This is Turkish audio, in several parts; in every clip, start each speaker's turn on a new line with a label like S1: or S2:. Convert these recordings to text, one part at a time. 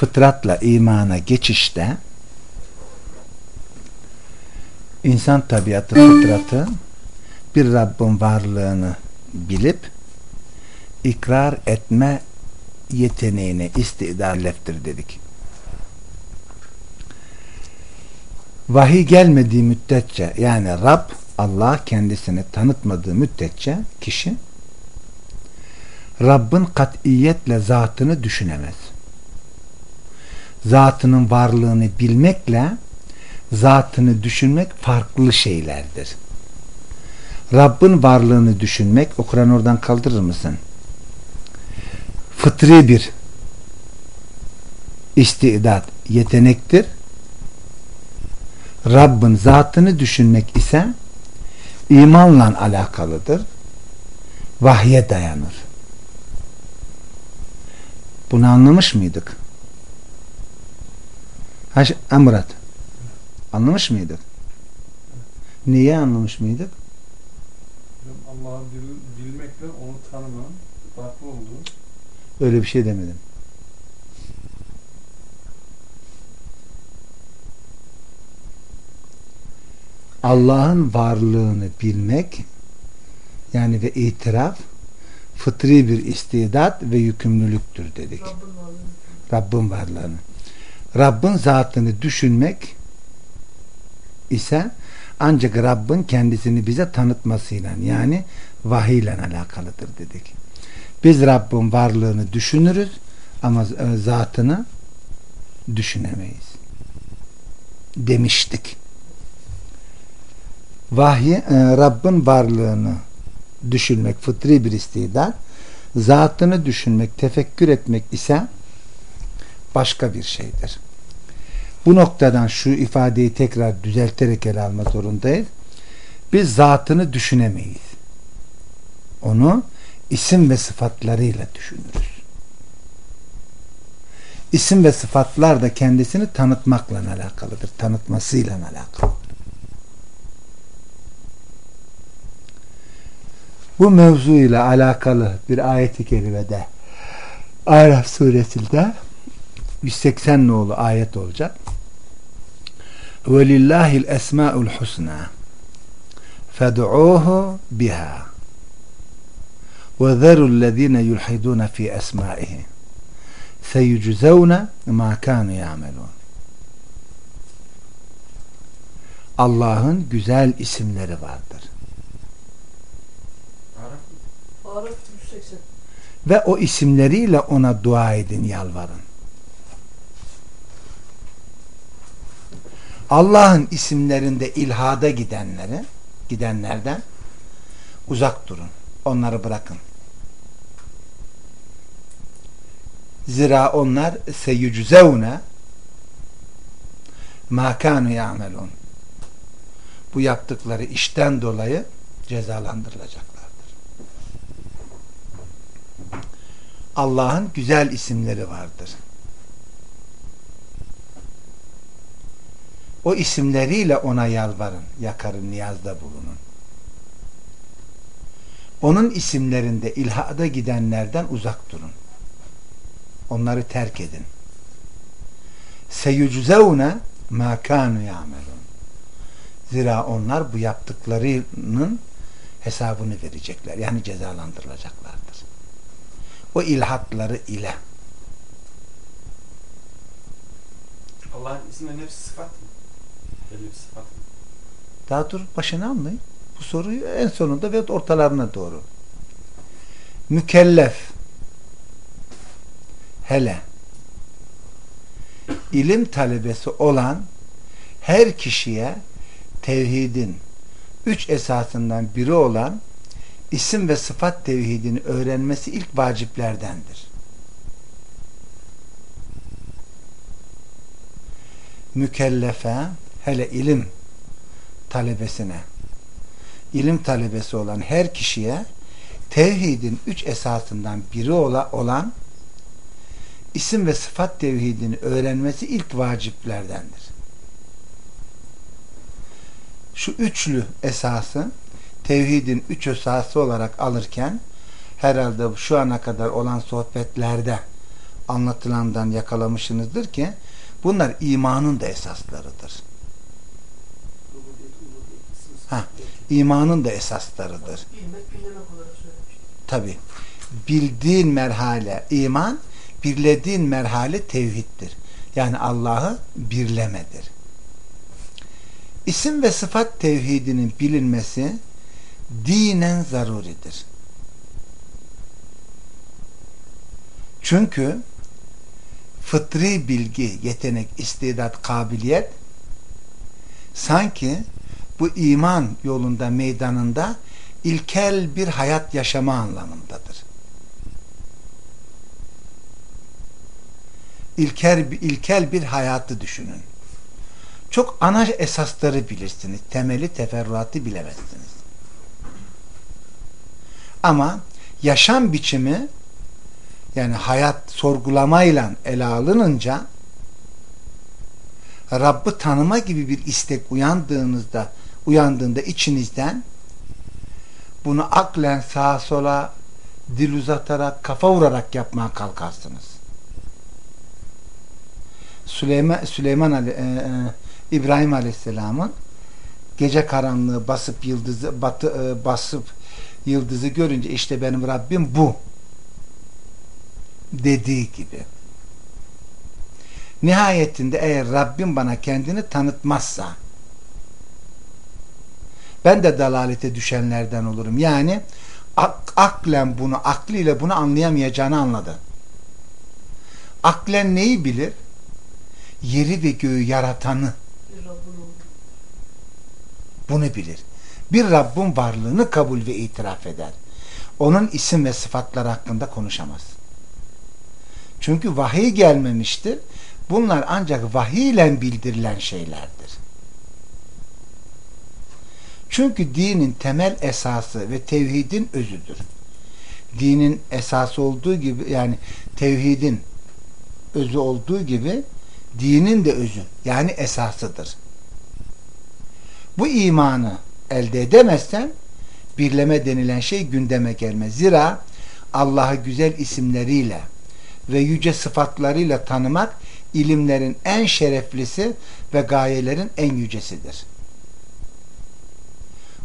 S1: fıtratla imana geçişte insan tabiatı fıtratı bir Rabbin varlığını bilip ikrar etme yeteneğine istidalleftir dedik. Vahiy gelmediği müddetçe yani Rab Allah kendisini tanıtmadığı müddetçe kişi Rabbin katiyetle zatını düşünemez. Zatının varlığını bilmekle zatını düşünmek farklı şeylerdir. Rabbin varlığını düşünmek, o Kur'an oradan kaldırır mısın? Fıtri bir istidat, yetenektir. Rabbin zatını düşünmek ise imanla alakalıdır. Vahye dayanır. Bunu anlamış mıydık? Haş Murat. Anlamış mıydık? Niye anlamış mıydık?
S2: Allah'ı bil, bilmekle onu tanımanın farklı olduğu.
S1: Öyle bir şey demedim. Allah'ın varlığını bilmek yani ve itiraf fıtri bir istidat ve yükümlülüktür dedik. Rabbin varlığını. Rabbin zatını düşünmek ise ancak Rabbin kendisini bize tanıtmasıyla yani vahiy ile alakalıdır dedik. Biz Rabbin varlığını düşünürüz ama e, zatını düşünemeyiz. Demiştik. Vahiy e, Rabbin varlığını düşünmek fıtri bir istidat. Zatını düşünmek, tefekkür etmek ise başka bir şeydir. Bu noktadan şu ifadeyi tekrar düzelterek ele alma zorundayız. Biz zatını düşünemeyiz. Onu isim ve sıfatlarıyla düşünürüz. İsim ve sıfatlar da kendisini tanıtmakla alakalıdır. Tanıtmasıyla alakalı. Bu mevzuyla alakalı bir ayet-i kerimede Araf suresinde 180 nolu ayet olacak. وَلِلَّهِ الْاَسْمَاءُ الْحُسْنَى فَدْعُوهُ بِهَا وَذَرُوا الَّذ۪ينَ يُلْحِدُونَ ف۪ي أَسْمَائِهِ سَيُجُزَوْنَ مَا كَانُوا يَعْمَلُونَ Allah'ın güzel isimleri vardır. Araf 180. Ve o isimleriyle ona dua edin, yalvarın. Allah'ın isimlerinde ilhada gidenleri gidenlerden uzak durun. Onları bırakın. Zira onlar seyüczevne ma kanu ya'melun. Bu yaptıkları işten dolayı cezalandırılacaklardır. Allah'ın güzel isimleri vardır. O isimleriyle ona yalvarın, yakarın, niyazda bulunun. Onun isimlerinde ilhada gidenlerden uzak durun. Onları terk edin. Seyuczevne ma kanu ya'melun. Zira onlar bu yaptıklarının hesabını verecekler. Yani cezalandırılacaklardır. O ilhatları ile.
S2: Allah'ın isimlerinin hepsi sıfat bir sıfat?
S1: Daha dur başını anlayın. Bu soruyu en sonunda ve ortalarına doğru. Mükellef hele ilim talebesi olan her kişiye tevhidin üç esasından biri olan isim ve sıfat tevhidini öğrenmesi ilk vaciplerdendir. Mükellefe hele ilim talebesine ilim talebesi olan her kişiye tevhidin üç esasından biri olan isim ve sıfat tevhidini öğrenmesi ilk vaciplerdendir. Şu üçlü esası tevhidin üç esası olarak alırken herhalde şu ana kadar olan sohbetlerde anlatılandan yakalamışsınızdır ki bunlar imanın da esaslarıdır. Ha, imanın da esaslarıdır. Tabi. Bildiğin merhale iman, birlediğin merhale tevhiddir. Yani Allah'ı birlemedir. İsim ve sıfat tevhidinin bilinmesi dinen zaruridir. Çünkü fıtri bilgi, yetenek, istidat, kabiliyet sanki bu iman yolunda meydanında ilkel bir hayat yaşama anlamındadır. İlkel, bir hayatı düşünün. Çok ana esasları bilirsiniz. Temeli, teferruatı bilemezsiniz. Ama yaşam biçimi yani hayat sorgulamayla ele alınınca Rabb'i tanıma gibi bir istek uyandığınızda uyandığında içinizden bunu aklen sağa sola dil uzatarak kafa vurarak yapmaya kalkarsınız. Süleyman, Süleyman Ali, e, e, İbrahim Aleyhisselam'ın gece karanlığı basıp yıldızı batı, e, basıp yıldızı görünce işte benim Rabbim bu dediği gibi. Nihayetinde eğer Rabbim bana kendini tanıtmazsa ben de dalalete düşenlerden olurum. Yani ak aklen bunu, aklıyla bunu anlayamayacağını anladı. Aklen neyi bilir? Yeri ve göğü yaratanı. Bunu bilir. Bir Rabbin varlığını kabul ve itiraf eder. Onun isim ve sıfatları hakkında konuşamaz. Çünkü vahiy gelmemiştir. Bunlar ancak vahiy ile bildirilen şeylerdir. Çünkü dinin temel esası ve tevhidin özüdür. Dinin esası olduğu gibi yani tevhidin özü olduğu gibi dinin de özü yani esasıdır. Bu imanı elde edemezsen birleme denilen şey gündeme gelmez. Zira Allah'ı güzel isimleriyle ve yüce sıfatlarıyla tanımak ilimlerin en şereflisi ve gayelerin en yücesidir.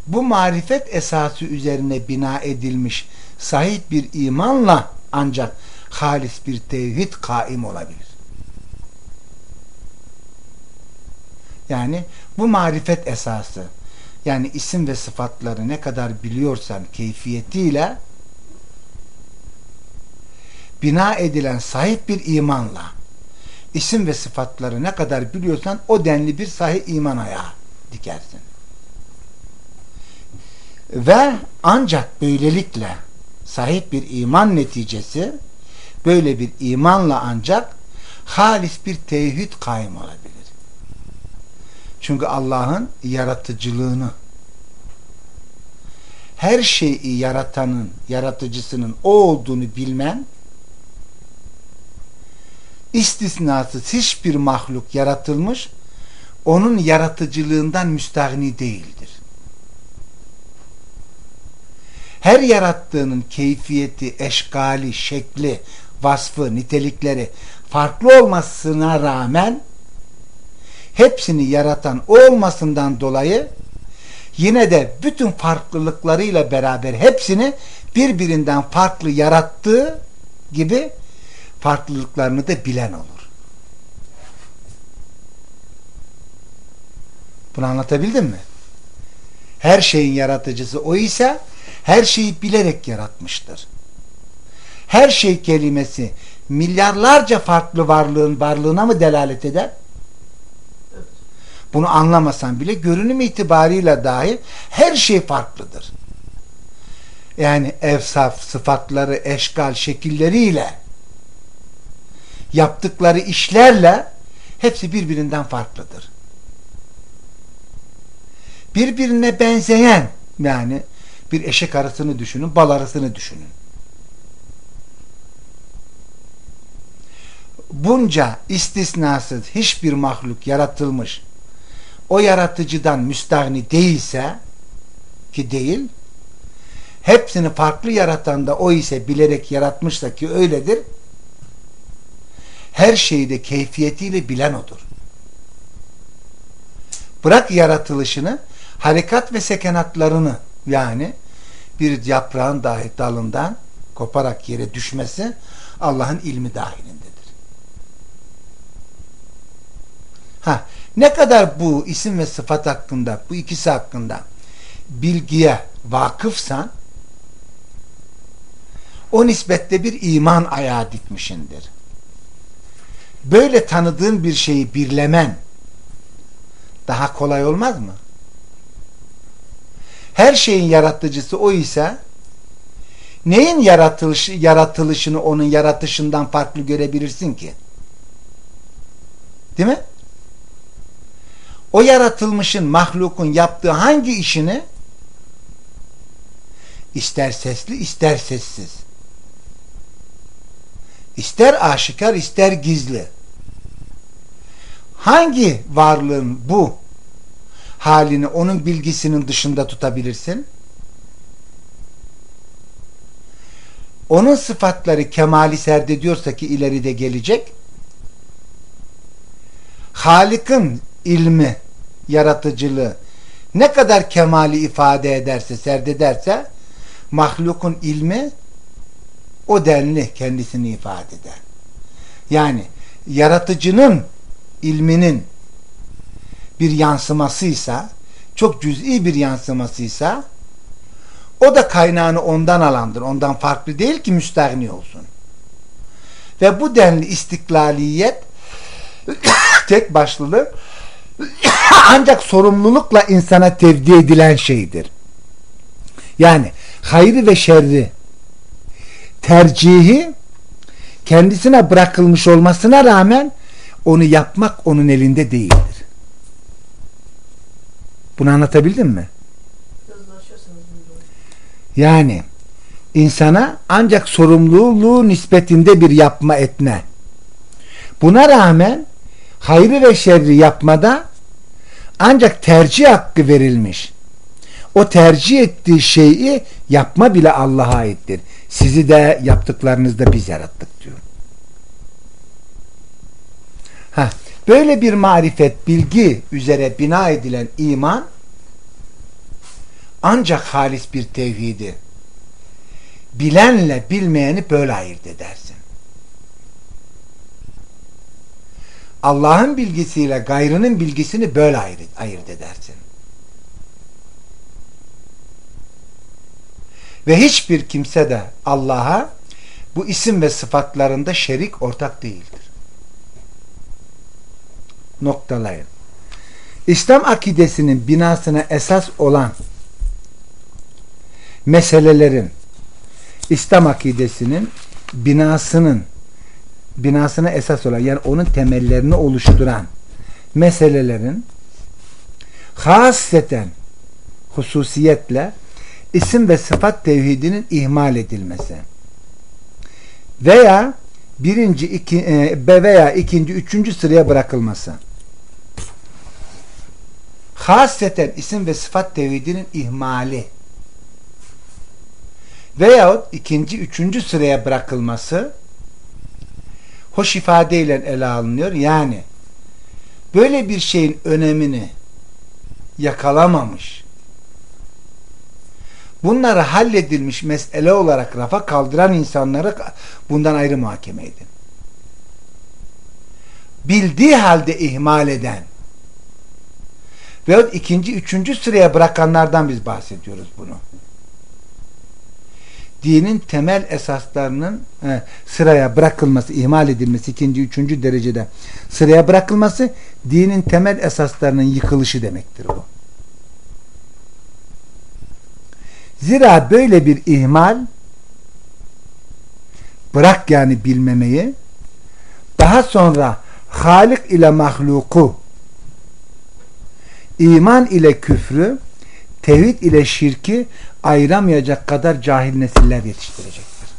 S1: Bu marifet esası üzerine bina edilmiş sahih bir imanla ancak halis bir tevhid kaim olabilir. Yani bu marifet esası yani isim ve sıfatları ne kadar biliyorsan keyfiyetiyle bina edilen sahip bir imanla isim ve sıfatları ne kadar biliyorsan o denli bir sahih iman ayağı dikersin. Ve ancak böylelikle sahip bir iman neticesi böyle bir imanla ancak halis bir tevhid kaim olabilir. Çünkü Allah'ın yaratıcılığını her şeyi yaratanın, yaratıcısının o olduğunu bilmen istisnasız hiçbir mahluk yaratılmış onun yaratıcılığından müstahni değildir. Her yarattığının keyfiyeti, eşgali, şekli, vasfı, nitelikleri farklı olmasına rağmen hepsini yaratan o olmasından dolayı yine de bütün farklılıklarıyla beraber hepsini birbirinden farklı yarattığı gibi farklılıklarını da bilen olur. Bunu anlatabildim mi? Her şeyin yaratıcısı o ise her şeyi bilerek yaratmıştır. Her şey kelimesi milyarlarca farklı varlığın varlığına mı delalet eder? Bunu anlamasan bile görünüm itibarıyla dahi her şey farklıdır. Yani evsaf, sıfatları, eşkal, şekilleriyle yaptıkları işlerle hepsi birbirinden farklıdır. Birbirine benzeyen yani bir eşek arısını düşünün, bal arısını düşünün. Bunca istisnasız hiçbir mahluk yaratılmış o yaratıcıdan müstahni değilse ki değil hepsini farklı yaratan da o ise bilerek yaratmışsa ki öyledir her şeyi de keyfiyetiyle bilen odur. Bırak yaratılışını, harekat ve sekenatlarını yani bir yaprağın dahi dalından koparak yere düşmesi Allah'ın ilmi dahilindedir. Ha, ne kadar bu isim ve sıfat hakkında, bu ikisi hakkında bilgiye vakıfsan o nispette bir iman ayağı dikmişindir. Böyle tanıdığın bir şeyi birlemen daha kolay olmaz mı? Her şeyin yaratıcısı o ise neyin yaratılışı, yaratılışını onun yaratışından farklı görebilirsin ki? Değil mi? O yaratılmışın, mahlukun yaptığı hangi işini ister sesli ister sessiz ister aşikar ister gizli hangi varlığın bu halini onun bilgisinin dışında tutabilirsin? Onun sıfatları kemali serdediyorsa ki ileride gelecek Halik'in ilmi, yaratıcılığı ne kadar kemali ifade ederse, serdederse mahlukun ilmi o denli kendisini ifade eder. Yani yaratıcının ilminin bir yansımasıysa, çok cüz'i bir yansımasıysa o da kaynağını ondan alandır. Ondan farklı değil ki müstahni olsun. Ve bu denli istiklaliyet tek başlılığı ancak sorumlulukla insana tevdi edilen şeydir. Yani hayrı ve şerri tercihi kendisine bırakılmış olmasına rağmen onu yapmak onun elinde değildir. Bunu anlatabildim mi? Yani insana ancak sorumluluğu nispetinde bir yapma etme. Buna rağmen hayrı ve şerri yapmada ancak tercih hakkı verilmiş. O tercih ettiği şeyi yapma bile Allah'a aittir. Sizi de yaptıklarınızda biz yarattık diyor. Ha, böyle bir marifet, bilgi üzere bina edilen iman ancak halis bir tevhidi. Bilenle bilmeyeni böyle ayırt edersin. Allah'ın bilgisiyle gayrının bilgisini böyle ayırt, edersin. Ve hiçbir kimse de Allah'a bu isim ve sıfatlarında şerik ortak değildir. Noktalayın. İslam akidesinin binasına esas olan meselelerin İslam akidesinin binasının binasına esas olan yani onun temellerini oluşturan meselelerin hasreten hususiyetle isim ve sıfat tevhidinin ihmal edilmesi veya birinci, iki, e, veya ikinci, üçüncü sıraya bırakılması hasreten isim ve sıfat tevhidinin ihmali veyahut ikinci, üçüncü sıraya bırakılması hoş ifadeyle ele alınıyor. Yani böyle bir şeyin önemini yakalamamış bunları halledilmiş mesele olarak rafa kaldıran insanları bundan ayrı muhakeme edin. Bildiği halde ihmal eden veyahut ikinci, üçüncü sıraya bırakanlardan biz bahsediyoruz bunu dinin temel esaslarının e, sıraya bırakılması, ihmal edilmesi ikinci, üçüncü derecede sıraya bırakılması dinin temel esaslarının yıkılışı demektir bu. Zira böyle bir ihmal bırak yani bilmemeyi daha sonra Halik ile mahluku iman ile küfrü tevhid ile şirki ayıramayacak kadar cahil nesiller yetiştirecektir.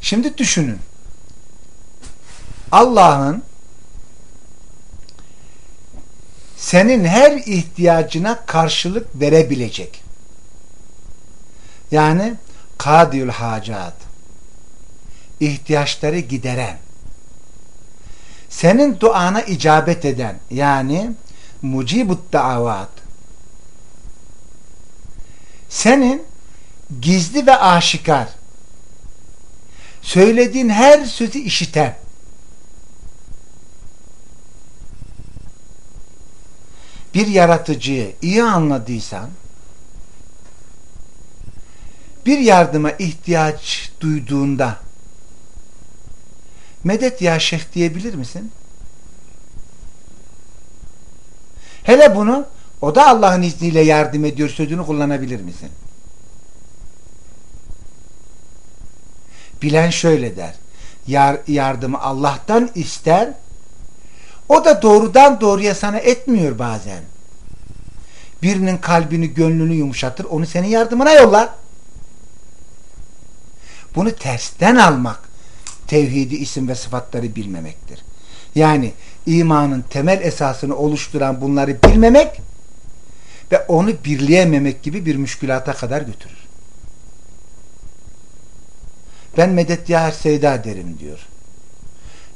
S1: Şimdi düşünün. Allah'ın senin her ihtiyacına karşılık verebilecek. Yani kadiyül hacat ihtiyaçları gideren, senin duana icabet eden yani mucibut davat senin gizli ve aşikar söylediğin her sözü işiten. Bir yaratıcıyı iyi anladıysan bir yardıma ihtiyaç duyduğunda medet ya şeyh diyebilir misin? Hele bunu o da Allah'ın izniyle yardım ediyor sözünü kullanabilir misin? Bilen şöyle der. Yar, yardımı Allah'tan ister. O da doğrudan doğruya sana etmiyor bazen. Birinin kalbini, gönlünü yumuşatır. Onu senin yardımına yollar. Bunu tersten almak tevhidi isim ve sıfatları bilmemektir. Yani imanın temel esasını oluşturan bunları bilmemek ve onu birleyememek gibi bir müşkülata kadar götürür. Ben medet ya seyda derim diyor.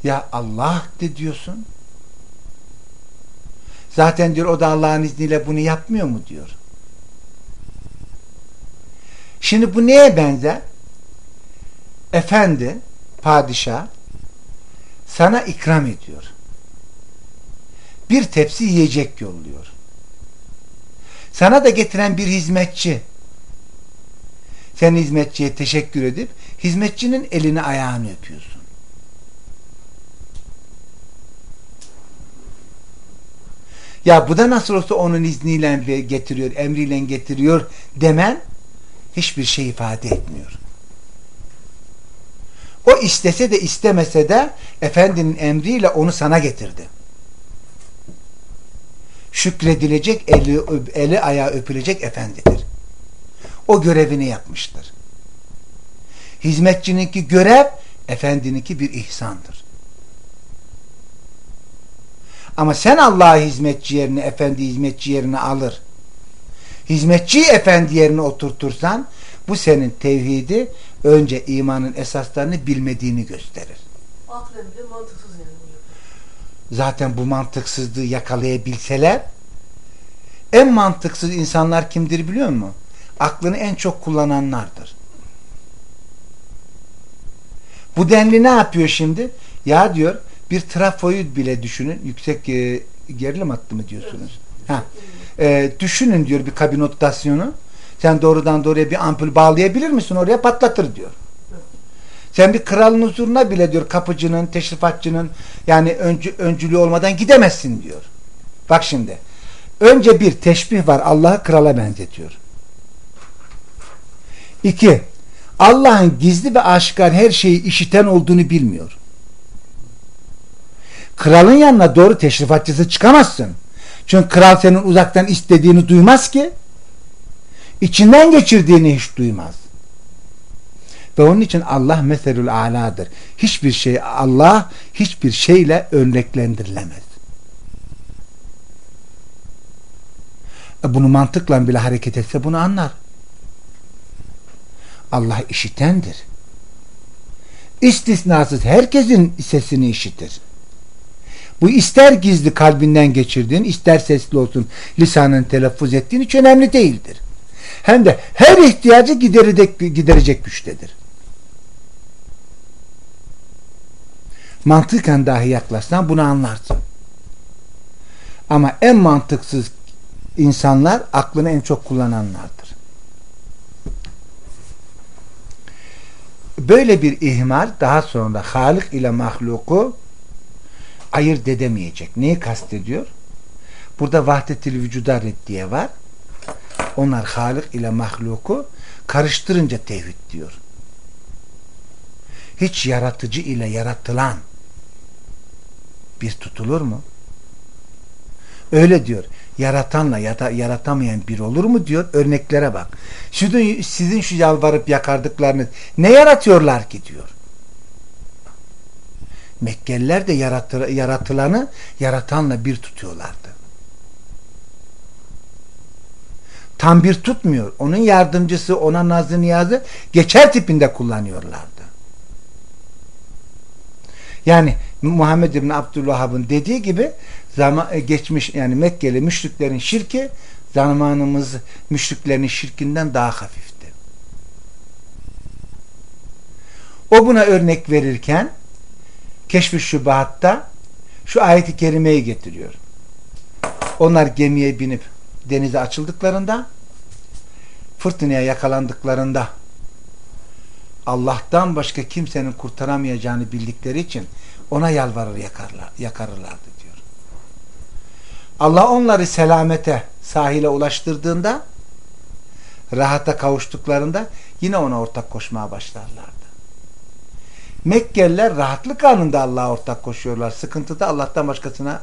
S1: Ya Allah de diyorsun. Zaten diyor o da Allah'ın izniyle bunu yapmıyor mu diyor. Şimdi bu neye benzer? Efendi, padişah sana ikram ediyor. Bir tepsi yiyecek yolluyor. Sana da getiren bir hizmetçi sen hizmetçiye teşekkür edip hizmetçinin elini ayağını öpüyorsun. Ya bu da nasıl olsa onun izniyle getiriyor, emriyle getiriyor demen hiçbir şey ifade etmiyor. O istese de istemese de efendinin emriyle onu sana getirdi. Şükredilecek, eli, eli ayağı öpülecek efendidir. O görevini yapmıştır. Hizmetçininki görev, efendininki bir ihsandır. Ama sen Allah'a hizmetçi yerine, efendi hizmetçi yerine alır. Hizmetçiyi efendi yerine oturtursan, bu senin tevhidi önce imanın esaslarını bilmediğini gösterir.
S3: Aklen bile mantıksız yani.
S1: Zaten bu mantıksızlığı yakalayabilseler en mantıksız insanlar kimdir biliyor musun? Aklını en çok kullananlardır. Bu denli ne yapıyor şimdi? Ya diyor bir trafoyu bile düşünün. Yüksek e, gerilim hattı mı diyorsunuz? Ha. E, düşünün diyor bir kabinotasyonu. Sen doğrudan doğruya bir ampul bağlayabilir misin? Oraya patlatır diyor. Sen bir kralın huzuruna bile diyor kapıcının, teşrifatçının yani öncü, öncülüğü olmadan gidemezsin diyor. Bak şimdi. Önce bir teşbih var. Allah'ı krala benzetiyor. İki. Allah'ın gizli ve aşikar her şeyi işiten olduğunu bilmiyor. Kralın yanına doğru teşrifatçısı çıkamazsın. Çünkü kral senin uzaktan istediğini duymaz ki içinden geçirdiğini hiç duymaz. Ve onun için Allah meselül aladır. Hiçbir şey Allah hiçbir şeyle örneklendirilemez. E bunu mantıkla bile hareket etse bunu anlar. Allah işitendir. İstisnasız herkesin sesini işitir. Bu ister gizli kalbinden geçirdiğin, ister sesli olsun lisanın telaffuz ettiğin hiç önemli değildir. Hem de her ihtiyacı giderecek, giderecek güçtedir. Mantıken dahi yaklaşsan bunu anlarsın. Ama en mantıksız insanlar aklını en çok kullananlardır. Böyle bir ihmal daha sonra Halik ile mahluku ayırt edemeyecek. Neyi kastediyor? Burada vahdetil vücuda reddiye var. Onlar Halik ile mahluku karıştırınca tevhid diyor. Hiç yaratıcı ile yaratılan bir tutulur mu? Öyle diyor. Yaratanla ya da yaratamayan bir olur mu diyor. Örneklere bak. Sizin, sizin şu yalvarıp yakardıklarınız ne yaratıyorlar ki diyor. Mekkeliler de yaratı, yaratılanı yaratanla bir tutuyorlardı. Tam bir tutmuyor. Onun yardımcısı ona nazı niyazı geçer tipinde kullanıyorlardı. Yani Muhammed İbni Abdülvahhab'ın dediği gibi zaman e, geçmiş yani Mekkeli müşriklerin şirki zamanımız müşriklerin şirkinden daha hafifti. O buna örnek verirken Keşf-i Şubahat'ta şu ayeti kerimeyi getiriyor. Onlar gemiye binip denize açıldıklarında fırtınaya yakalandıklarında Allah'tan başka kimsenin kurtaramayacağını bildikleri için ona yalvarır yakarlar, yakarırlardı diyor. Allah onları selamete sahile ulaştırdığında rahata kavuştuklarında yine ona ortak koşmaya başlarlardı. Mekkeliler rahatlık anında Allah'a ortak koşuyorlar. Sıkıntıda Allah'tan başkasına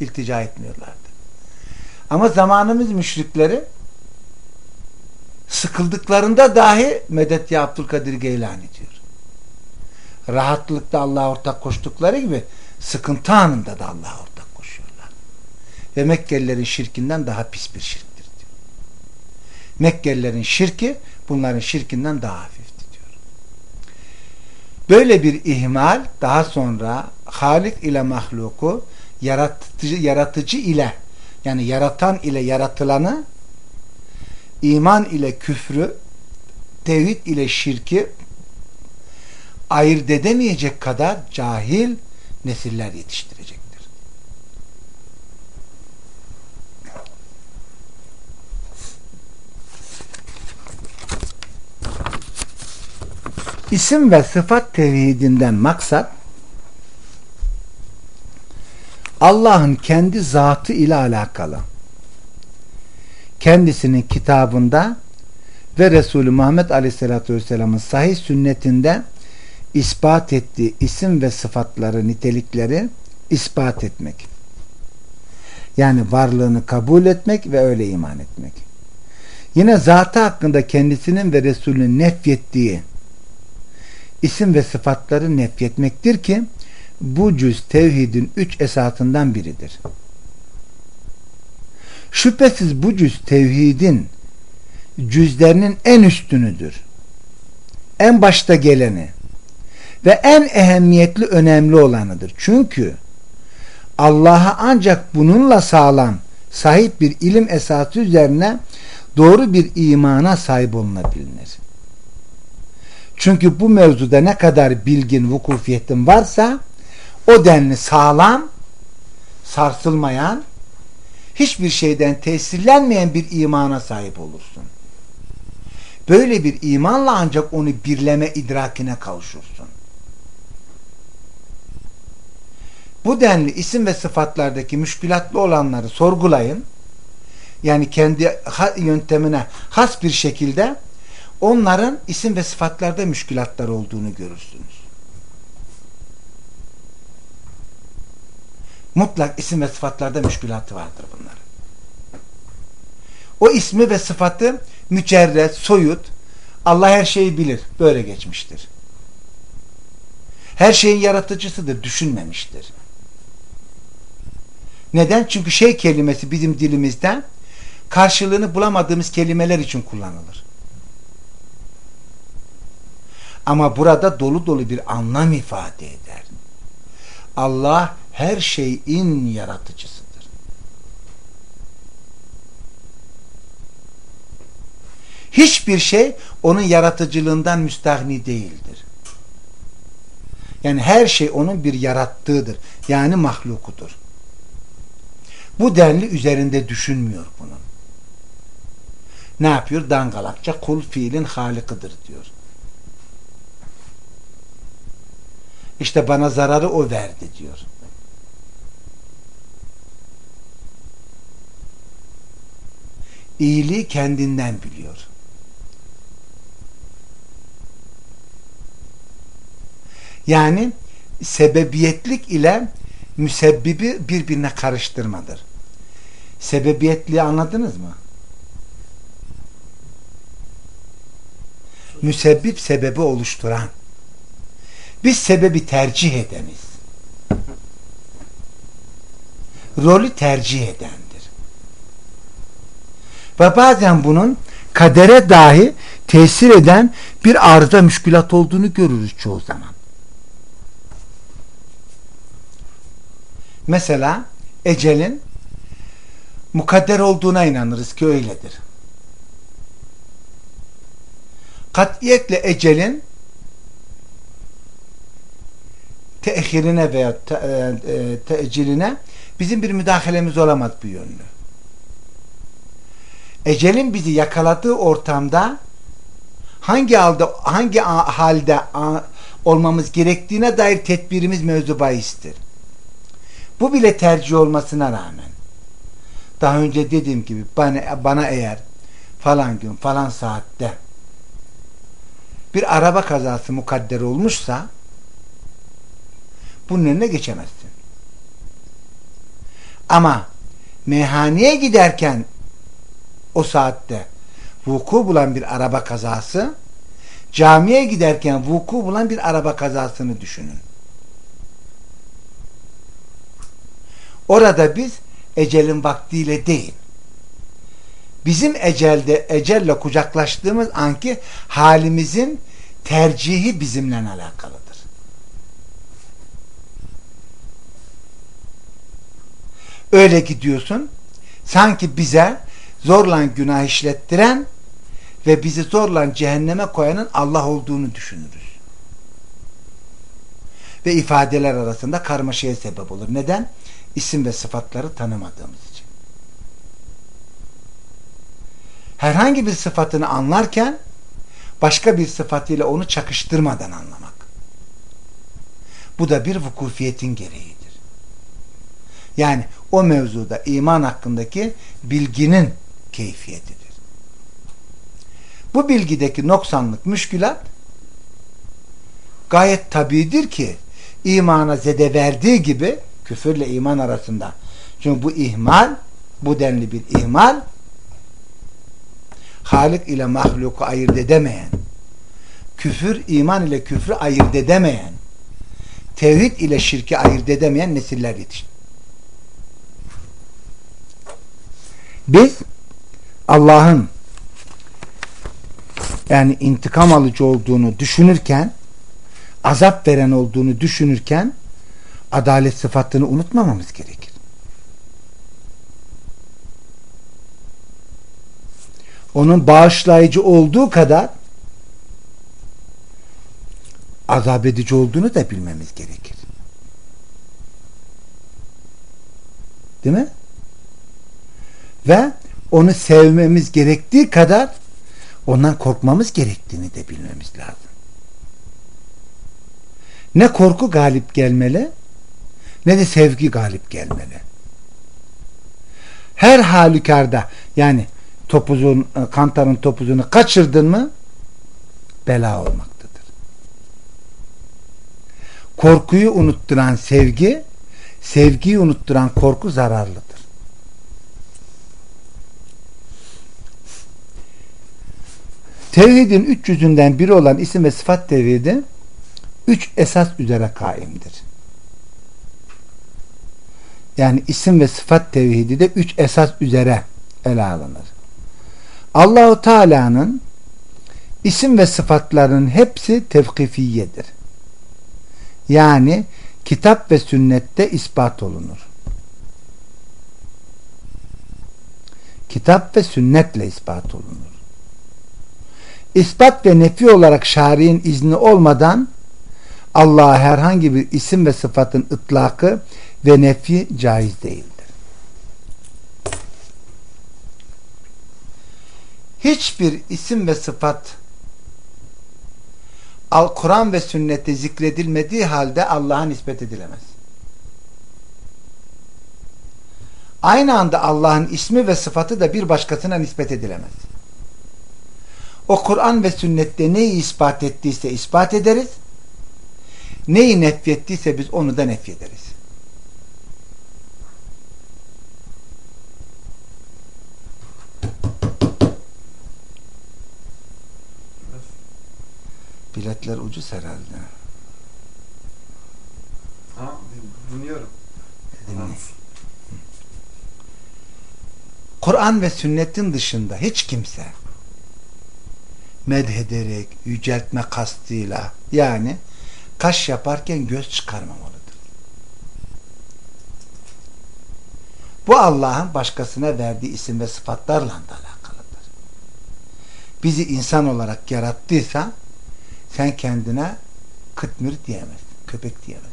S1: iltica etmiyorlardı. Ama zamanımız müşrikleri sıkıldıklarında dahi medet ya Abdülkadir Geylani diyor. Rahatlıkta Allah'a ortak koştukları gibi sıkıntı anında da Allah'a ortak koşuyorlar. Ve Mekkelilerin şirkinden daha pis bir şirktir diyor. Mekkelilerin şirki bunların şirkinden daha hafifti diyor. Böyle bir ihmal daha sonra Halik ile mahluku yaratıcı, yaratıcı ile yani yaratan ile yaratılanı iman ile küfrü tevhid ile şirki ayırt edemeyecek kadar cahil nesiller yetiştirecektir. İsim ve sıfat tevhidinden maksat Allah'ın kendi zatı ile alakalı kendisinin kitabında ve Resulü Muhammed Aleyhisselatü Vesselam'ın sahih sünnetinde ispat ettiği isim ve sıfatları, nitelikleri ispat etmek. Yani varlığını kabul etmek ve öyle iman etmek. Yine zatı hakkında kendisinin ve Resulünün nefyettiği isim ve sıfatları nefyetmektir ki bu cüz tevhidin üç esatından biridir. Şüphesiz bu cüz tevhidin cüzlerinin en üstünüdür. En başta geleni ve en ehemmiyetli önemli olanıdır. Çünkü Allah'a ancak bununla sağlam sahip bir ilim esası üzerine doğru bir imana sahip olunabilir. Çünkü bu mevzuda ne kadar bilgin, vukufiyetin varsa o denli sağlam, sarsılmayan, hiçbir şeyden tesirlenmeyen bir imana sahip olursun. Böyle bir imanla ancak onu birleme idrakine kavuşursun. Bu denli isim ve sıfatlardaki müşkülatlı olanları sorgulayın. Yani kendi yöntemine has bir şekilde onların isim ve sıfatlarda müşkülatlar olduğunu görürsünüz. Mutlak isim ve sıfatlarda müşkülatı vardır bunlar. O ismi ve sıfatı mücerret, soyut, Allah her şeyi bilir. Böyle geçmiştir. Her şeyin yaratıcısıdır, düşünmemiştir. Neden? Çünkü şey kelimesi bizim dilimizde karşılığını bulamadığımız kelimeler için kullanılır. Ama burada dolu dolu bir anlam ifade eder. Allah her şeyin yaratıcısıdır. Hiçbir şey onun yaratıcılığından müstahni değildir. Yani her şey onun bir yarattığıdır. Yani mahlukudur. Bu denli üzerinde düşünmüyor bunun. Ne yapıyor? Dangalakça kul fiilin halikıdır diyor. İşte bana zararı o verdi diyor. İyiliği kendinden biliyor. Yani sebebiyetlik ile müsebbibi birbirine karıştırmadır. Sebebiyetliği anladınız mı? Müsebbip sebebi oluşturan. Biz sebebi tercih edeniz. Rolü tercih eden. Ve bazen bunun kadere dahi tesir eden bir arıza müşkülat olduğunu görürüz çoğu zaman. Mesela ecelin mukadder olduğuna inanırız ki öyledir. Katiyetle ecelin tehirine veya te, e, e, teciline bizim bir müdahalemiz olamaz bu yönlü. Ecelin bizi yakaladığı ortamda hangi halde hangi halde olmamız gerektiğine dair tedbirimiz mevzu bahistir. Bu bile tercih olmasına rağmen daha önce dediğim gibi bana, bana eğer falan gün falan saatte bir araba kazası mukadder olmuşsa bunun önüne geçemezsin. Ama meyhaneye giderken o saatte vuku bulan bir araba kazası camiye giderken vuku bulan bir araba kazasını düşünün. Orada biz ecelin vaktiyle değil bizim ecelde ecelle kucaklaştığımız anki halimizin tercihi bizimle alakalıdır. Öyle gidiyorsun sanki bize zorla günah işlettiren ve bizi zorla cehenneme koyanın Allah olduğunu düşünürüz. Ve ifadeler arasında karmaşaya sebep olur. Neden? İsim ve sıfatları tanımadığımız için. Herhangi bir sıfatını anlarken başka bir sıfatıyla onu çakıştırmadan anlamak. Bu da bir vukufiyetin gereğidir. Yani o mevzuda iman hakkındaki bilginin keyfiyetidir. Bu bilgideki noksanlık, müşkülat gayet tabidir ki imana zede verdiği gibi küfürle iman arasında. Çünkü bu ihmal, bu denli bir ihmal Halik ile mahluku ayırt edemeyen küfür, iman ile küfrü ayırt edemeyen tevhid ile şirki ayırt edemeyen nesiller yetişti. Biz Allah'ın yani intikam alıcı olduğunu düşünürken azap veren olduğunu düşünürken adalet sıfatını unutmamamız gerekir. Onun bağışlayıcı olduğu kadar azap edici olduğunu da bilmemiz gerekir. Değil mi? Ve onu sevmemiz gerektiği kadar ondan korkmamız gerektiğini de bilmemiz lazım. Ne korku galip gelmeli ne de sevgi galip gelmeli. Her halükarda yani topuzun, e, kantarın topuzunu kaçırdın mı bela olmaktadır. Korkuyu unutturan sevgi sevgiyi unutturan korku zararlıdır. Tevhidin üç yüzünden biri olan isim ve sıfat tevhidi üç esas üzere kaimdir. Yani isim ve sıfat tevhidi de üç esas üzere ele alınır. Allahu Teala'nın isim ve sıfatlarının hepsi tevkifiyedir. Yani kitap ve sünnette ispat olunur. Kitap ve sünnetle ispat olunur. İspat ve nefi olarak şari'in izni olmadan Allah'a herhangi bir isim ve sıfatın ıtlakı ve nefi caiz değildir. Hiçbir isim ve sıfat Kur'an ve sünnette zikredilmediği halde Allah'a nispet edilemez. Aynı anda Allah'ın ismi ve sıfatı da bir başkasına nispet edilemez. O Kur'an ve sünnette neyi ispat ettiyse ispat ederiz. Neyi nefyettiyse biz onu da nefyederiz. Biletler ucuz herhalde.
S2: Ha, dinliyorum.
S1: Kur'an ve sünnetin dışında hiç kimse medhederek, yüceltme kastıyla yani kaş yaparken göz çıkarmamalıdır. Bu Allah'ın başkasına verdiği isim ve sıfatlarla da alakalıdır. Bizi insan olarak yarattıysa sen kendine kıtmir diyemezsin. Köpek diyemezsin.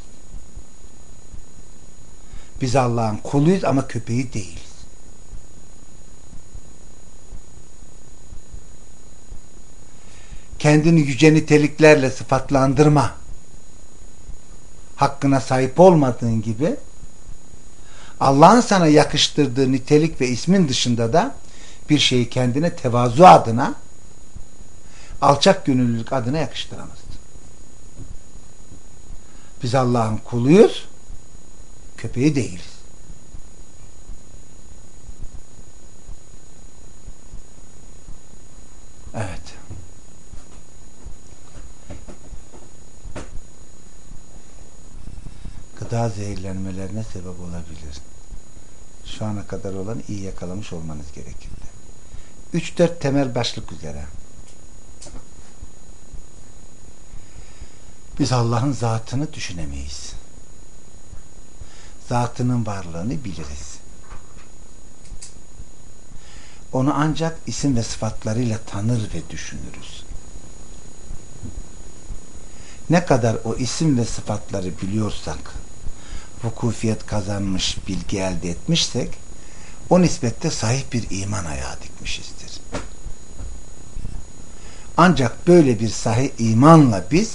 S1: Biz Allah'ın kuluyuz ama köpeği değiliz. Kendini yüce niteliklerle sıfatlandırma hakkına sahip olmadığın gibi Allah'ın sana yakıştırdığı nitelik ve ismin dışında da bir şeyi kendine tevazu adına alçak gönüllülük adına yakıştıramazsın. Biz Allah'ın kuluyuz köpeği değiliz. Evet. Gıda zehirlenmelerine sebep olabilir. Şu ana kadar olan iyi yakalamış olmanız gerekirdi. 3-4 temel başlık üzere. Biz Allah'ın zatını düşünemeyiz. Zatının varlığını biliriz. Onu ancak isim ve sıfatlarıyla tanır ve düşünürüz. Ne kadar o isim ve sıfatları biliyorsak, vukufiyet kazanmış, bilgi elde etmişsek, o nispette sahip bir iman ayağı dikmişizdir. Ancak böyle bir sahih imanla biz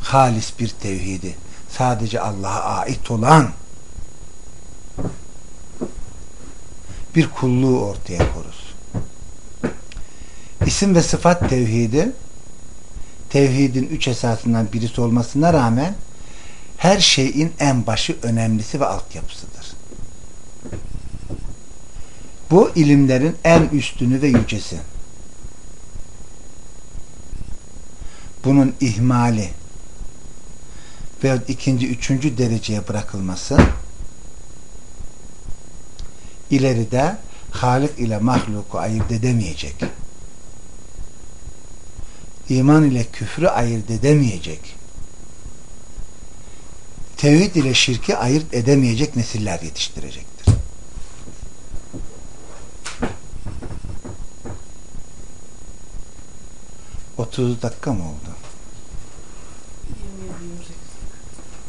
S1: halis bir tevhidi, sadece Allah'a ait olan bir kulluğu ortaya koruz. İsim ve sıfat tevhidi tevhidin üç esasından birisi olmasına rağmen her şeyin en başı, önemlisi ve altyapısıdır. Bu ilimlerin en üstünü ve yücesi. Bunun ihmali ve ikinci, üçüncü dereceye bırakılması ileride Halik ile mahluku ayırt edemeyecek. İman ile küfrü ayırt edemeyecek. Tevhid ile şirki ayırt edemeyecek nesiller yetiştirecektir. Otuz dakika mı oldu?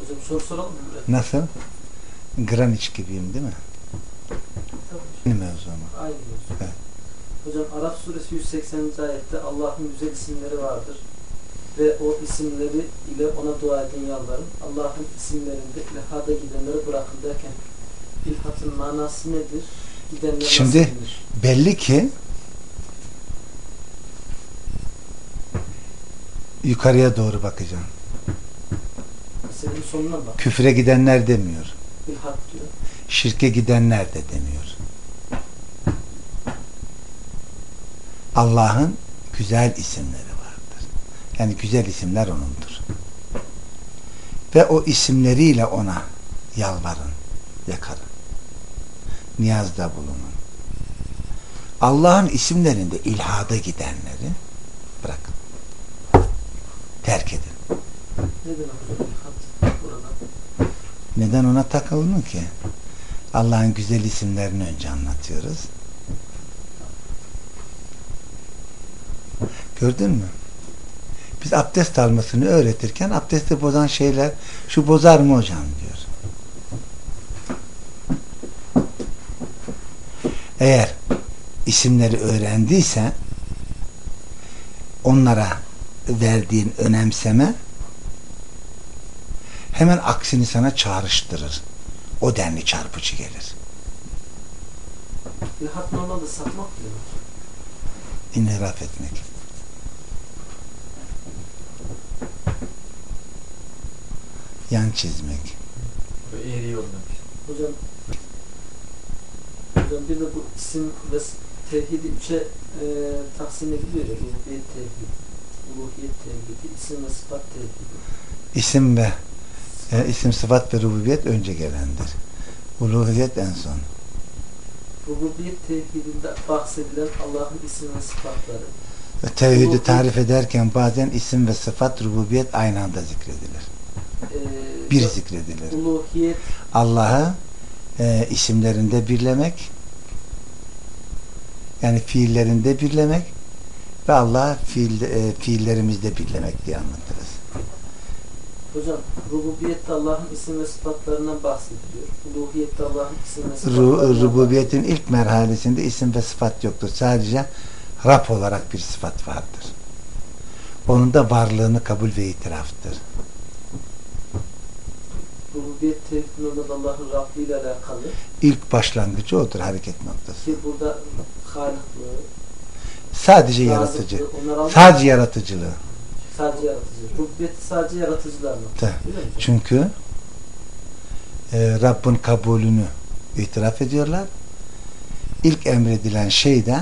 S3: 27-28.
S2: Hocam soru soralım mı?
S1: Nasıl? Graniç gibiyim değil mi?
S3: Tabii.
S1: Ne mevzu ama?
S2: Aynı diyorsun.
S1: Evet.
S2: Hocam Arap suresi 180. ayette Allah'ın güzel isimleri vardır. Ve o isimleri ile ona dua edin yalvarın. Allah'ın isimlerinde ilhada gidenleri bırakın derken ilhatın manası nedir? Gidenler
S1: Şimdi-
S2: bilinir?
S1: Belli ki yukarıya doğru bakacağım.
S2: Meselenin sonuna bak.
S1: Küfre gidenler demiyor.
S2: İlhat diyor.
S1: Şirke gidenler de demiyor. Allah'ın güzel isimleri. Yani güzel isimler O'nundur. Ve o isimleriyle O'na yalvarın, yakarın. Niyazda bulunun. Allah'ın isimlerinde ilhada gidenleri bırakın. Terk edin. Neden ona takıldın ki? Allah'ın güzel isimlerini önce anlatıyoruz. Gördün mü? Biz abdest almasını öğretirken abdesti bozan şeyler şu bozar mı hocam diyor. Eğer isimleri öğrendiyse onlara verdiğin önemseme hemen aksini sana çağrıştırır. O denli çarpıcı gelir.
S2: İlhat normalde sapmak diyor.
S1: İnhiraf etmek. Yan çizmek.
S4: Ve eğri yol demek.
S2: Hocam Hocam bir de bu isim ve tevhidi üçe e, taksim ediliyor ya. Uluhiyet tevhidi. Uluhiyet tevhidi, isim ve sıfat tevhidi.
S1: İsim ve e, isim sıfat ve rububiyet önce gelendir. Uluhiyet en son.
S2: Rububiyet tevhidinde bahsedilen Allah'ın isim ve sıfatları.
S1: Tevhidi tarif ederken bazen isim ve sıfat rububiyet aynı anda zikredilir.
S2: E,
S1: Bir zikredilir. Allah'ı e, isimlerinde birlemek yani fiillerinde birlemek ve Allah fiil, e, fiillerimizde birlemek diye anlatırız.
S2: Hocam rububiyette Allah'ın isim ve sıfatlarından bahsediliyor. Uluhiyette Allah'ın isim ve
S1: Ru, rububiyetin ilk merhalesinde isim ve sıfat yoktur. Sadece Rab olarak bir sıfat vardır. Onun da varlığını kabul ve itiraftır.
S2: Rububiyet tevhidinde de Allah'ın Rabbi ile alakalı
S1: İlk başlangıcı odur hareket noktası.
S2: ki burada halıklığı,
S1: Sadece yaratıcı. Sadece yaratıcılığı.
S2: sadece yaratıcı. Rububiyet sadece yaratıcılar mı? Hocam?
S1: Çünkü e, Rabbin kabulünü itiraf ediyorlar. İlk emredilen şey de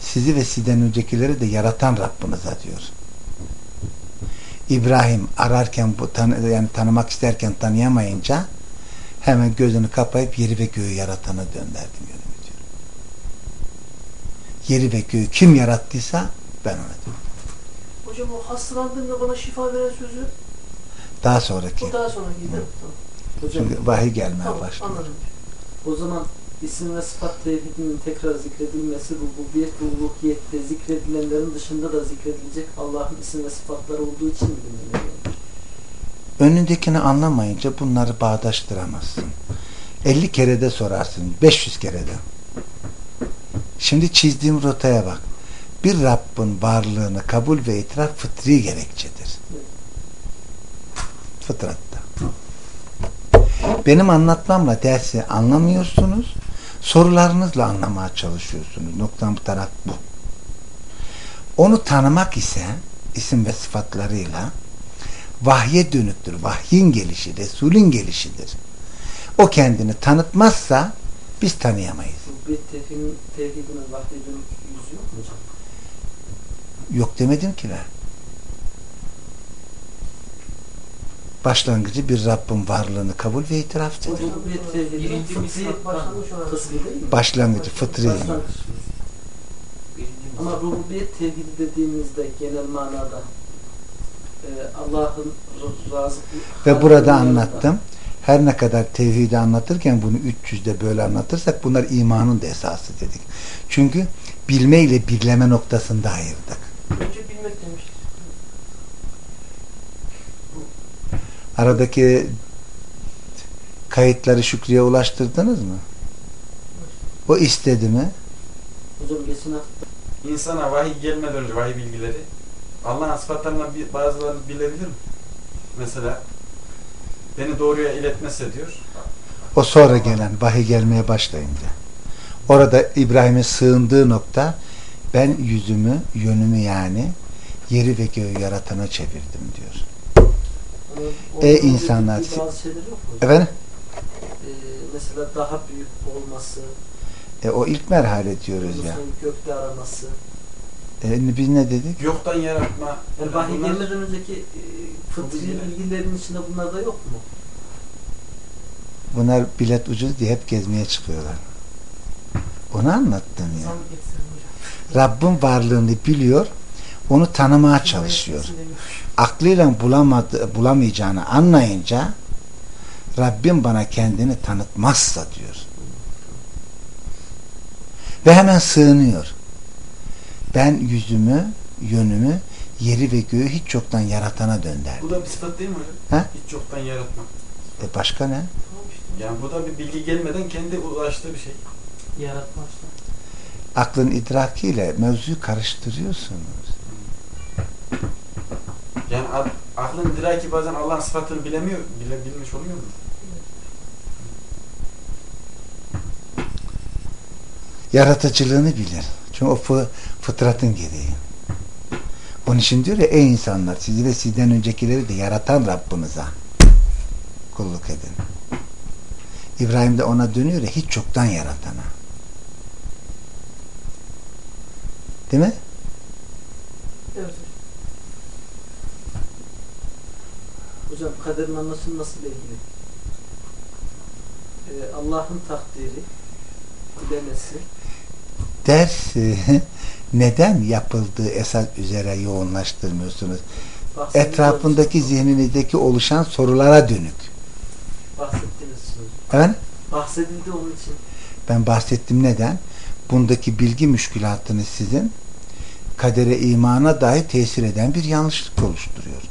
S1: sizi ve sizden öncekileri de yaratan Rabbinize diyor. İbrahim ararken bu tanı, yani tanımak isterken tanıyamayınca hemen gözünü kapayıp yeri ve göğü yaratana dönderdim yönümü diyor. Yeri ve göğü kim yarattıysa ben ona diyor.
S3: Hocam o hastalandığımda bana şifa veren sözü
S1: Daha sonraki.
S3: bu daha sonraki? Tamam.
S2: Hocam
S1: Çünkü vahiy gelmeye
S3: Tamam,
S1: başladı.
S3: anladım.
S2: o zaman isim ve sıfat tevhidinin tekrar zikredilmesi rububiyet ve uluhiyette zikredilenlerin dışında da zikredilecek Allah'ın isim ve sıfatları olduğu için mi
S1: önündekini anlamayınca bunları bağdaştıramazsın. 50 kere de sorarsın. 500 kere de. Şimdi çizdiğim rotaya bak. Bir Rabbin varlığını kabul ve itiraf fıtri gerekçedir. Fıtratta. Benim anlatmamla dersi anlamıyorsunuz. Sorularınızla anlamaya çalışıyorsunuz. Noktam taraf bu. Onu tanımak ise isim ve sıfatlarıyla vahye dönüktür. Vahyin gelişi, Resulün gelişidir. O kendini tanıtmazsa biz tanıyamayız.
S2: Tevhidinin, tevhidinin vahye dönük yüzü yok mu hocam?
S1: Yok demedim ki ben. Başlangıcı bir Rabbin varlığını kabul ve itiraftır.
S2: Değil mi?
S1: Başlangıcı fıtri.
S2: Başlangıç. Ama rububiyet tevhidi dediğimizde genel manada e, Allah'ın razı
S1: Ve burada anlattım. Her ne kadar tevhidi anlatırken bunu 300'de böyle anlatırsak bunlar imanın da esası dedik. Çünkü bilme ile birleme noktasında ayırdık.
S3: Önce bilmek demiştik.
S1: Aradaki kayıtları Şükrü'ye ulaştırdınız mı? O istedi mi?
S2: Hocam geçen hafta
S4: İnsana vahiy gelmeden önce vahiy bilgileri Allah'ın sıfatlarından bazılarını bilebilir mi? Mesela beni doğruya iletmese diyor.
S1: O sonra gelen vahiy gelmeye başlayınca. Orada İbrahim'in sığındığı nokta ben yüzümü, yönümü yani yeri ve göğü yaratana çevirdim diyor.
S2: Orada
S1: insanlar,
S2: bazı şeyler yok mu hocam?
S1: Efendim?
S2: E, mesela daha büyük olması,
S1: E, o ilk merhale diyoruz ya.
S2: Gökte araması.
S1: E, biz ne dedik?
S4: Yoktan yaratma.
S2: Yani vahiy
S4: Bunlar-
S2: gelmeden önceki e, fıtri
S4: bilgiler.
S2: bilgilerin içinde bunlar da yok mu?
S1: Bunlar bilet ucuz diye hep gezmeye çıkıyorlar. Onu anlattım ya. Rabbin varlığını biliyor, onu tanımaya çalışıyor. Aklıyla bulamadı, bulamayacağını anlayınca Rabbim bana kendini tanıtmazsa diyor. Ve hemen sığınıyor. Ben yüzümü, yönümü, yeri ve göğü hiç çoktan yaratana dönderdim.
S4: Bu da bir sıfat değil mi hocam?
S1: He?
S4: Hiç yoktan yaratmak.
S1: E başka ne?
S4: Yani bu da bir bilgi gelmeden kendi ulaştığı bir şey.
S2: Yaratma işte.
S1: Aklın idrakiyle mevzuyu karıştırıyorsunuz.
S4: Yani aklın diraki bazen Allah'ın sıfatını bilemiyor, bile, bilmiş oluyor mu?
S1: Yaratıcılığını bilir. Çünkü o fı- fıtratın gereği. Onun için diyor ya ey insanlar sizi ve sizden öncekileri de yaratan Rabbinize kulluk edin. İbrahim de ona dönüyor ya hiç çoktan yaratana. Değil mi?
S3: Evet hocam.
S2: Hocam kaderin anlaşılmasıyla ilgili. Ee, Allah'ın takdiri, dilemesi,
S1: Ders e, neden yapıldığı esas üzere yoğunlaştırmıyorsunuz?
S2: bahsettiğiniz
S1: Etrafındaki zihninizdeki oluşan sorulara dönük.
S2: bahsettiğiniz söz.
S1: Evet?
S2: Bahsedildi onun için.
S1: Ben bahsettim neden? Bundaki bilgi müşkülatını sizin kadere imana dahi tesir eden bir yanlışlık oluşturuyor.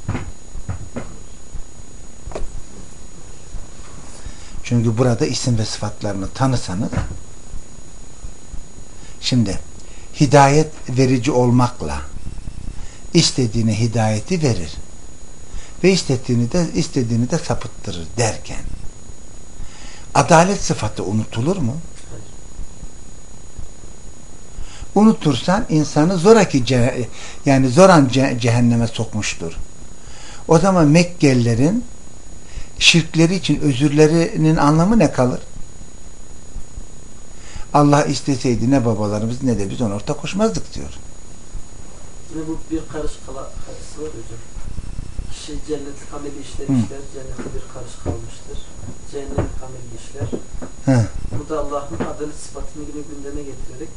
S1: Çünkü burada isim ve sıfatlarını tanısanız şimdi hidayet verici olmakla istediğine hidayeti verir ve istediğini de istediğini de sapıttırır derken adalet sıfatı unutulur mu? Unutursan insanı zoraki yani zoran ce cehenneme sokmuştur. O zaman Mekkelilerin şirkleri için özürlerinin anlamı ne kalır? Allah isteseydi ne babalarımız ne de biz ona ortak koşmazdık diyor.
S2: Ve bu bir karış kala karısı var hocam. Şey cennetlik ameli
S1: Hı.
S2: işlemişler. Cennette bir karış kalmıştır. Cehennemlik ameli işler.
S1: Heh.
S2: Bu da Allah'ın adalet sıfatını yine gündeme getirerek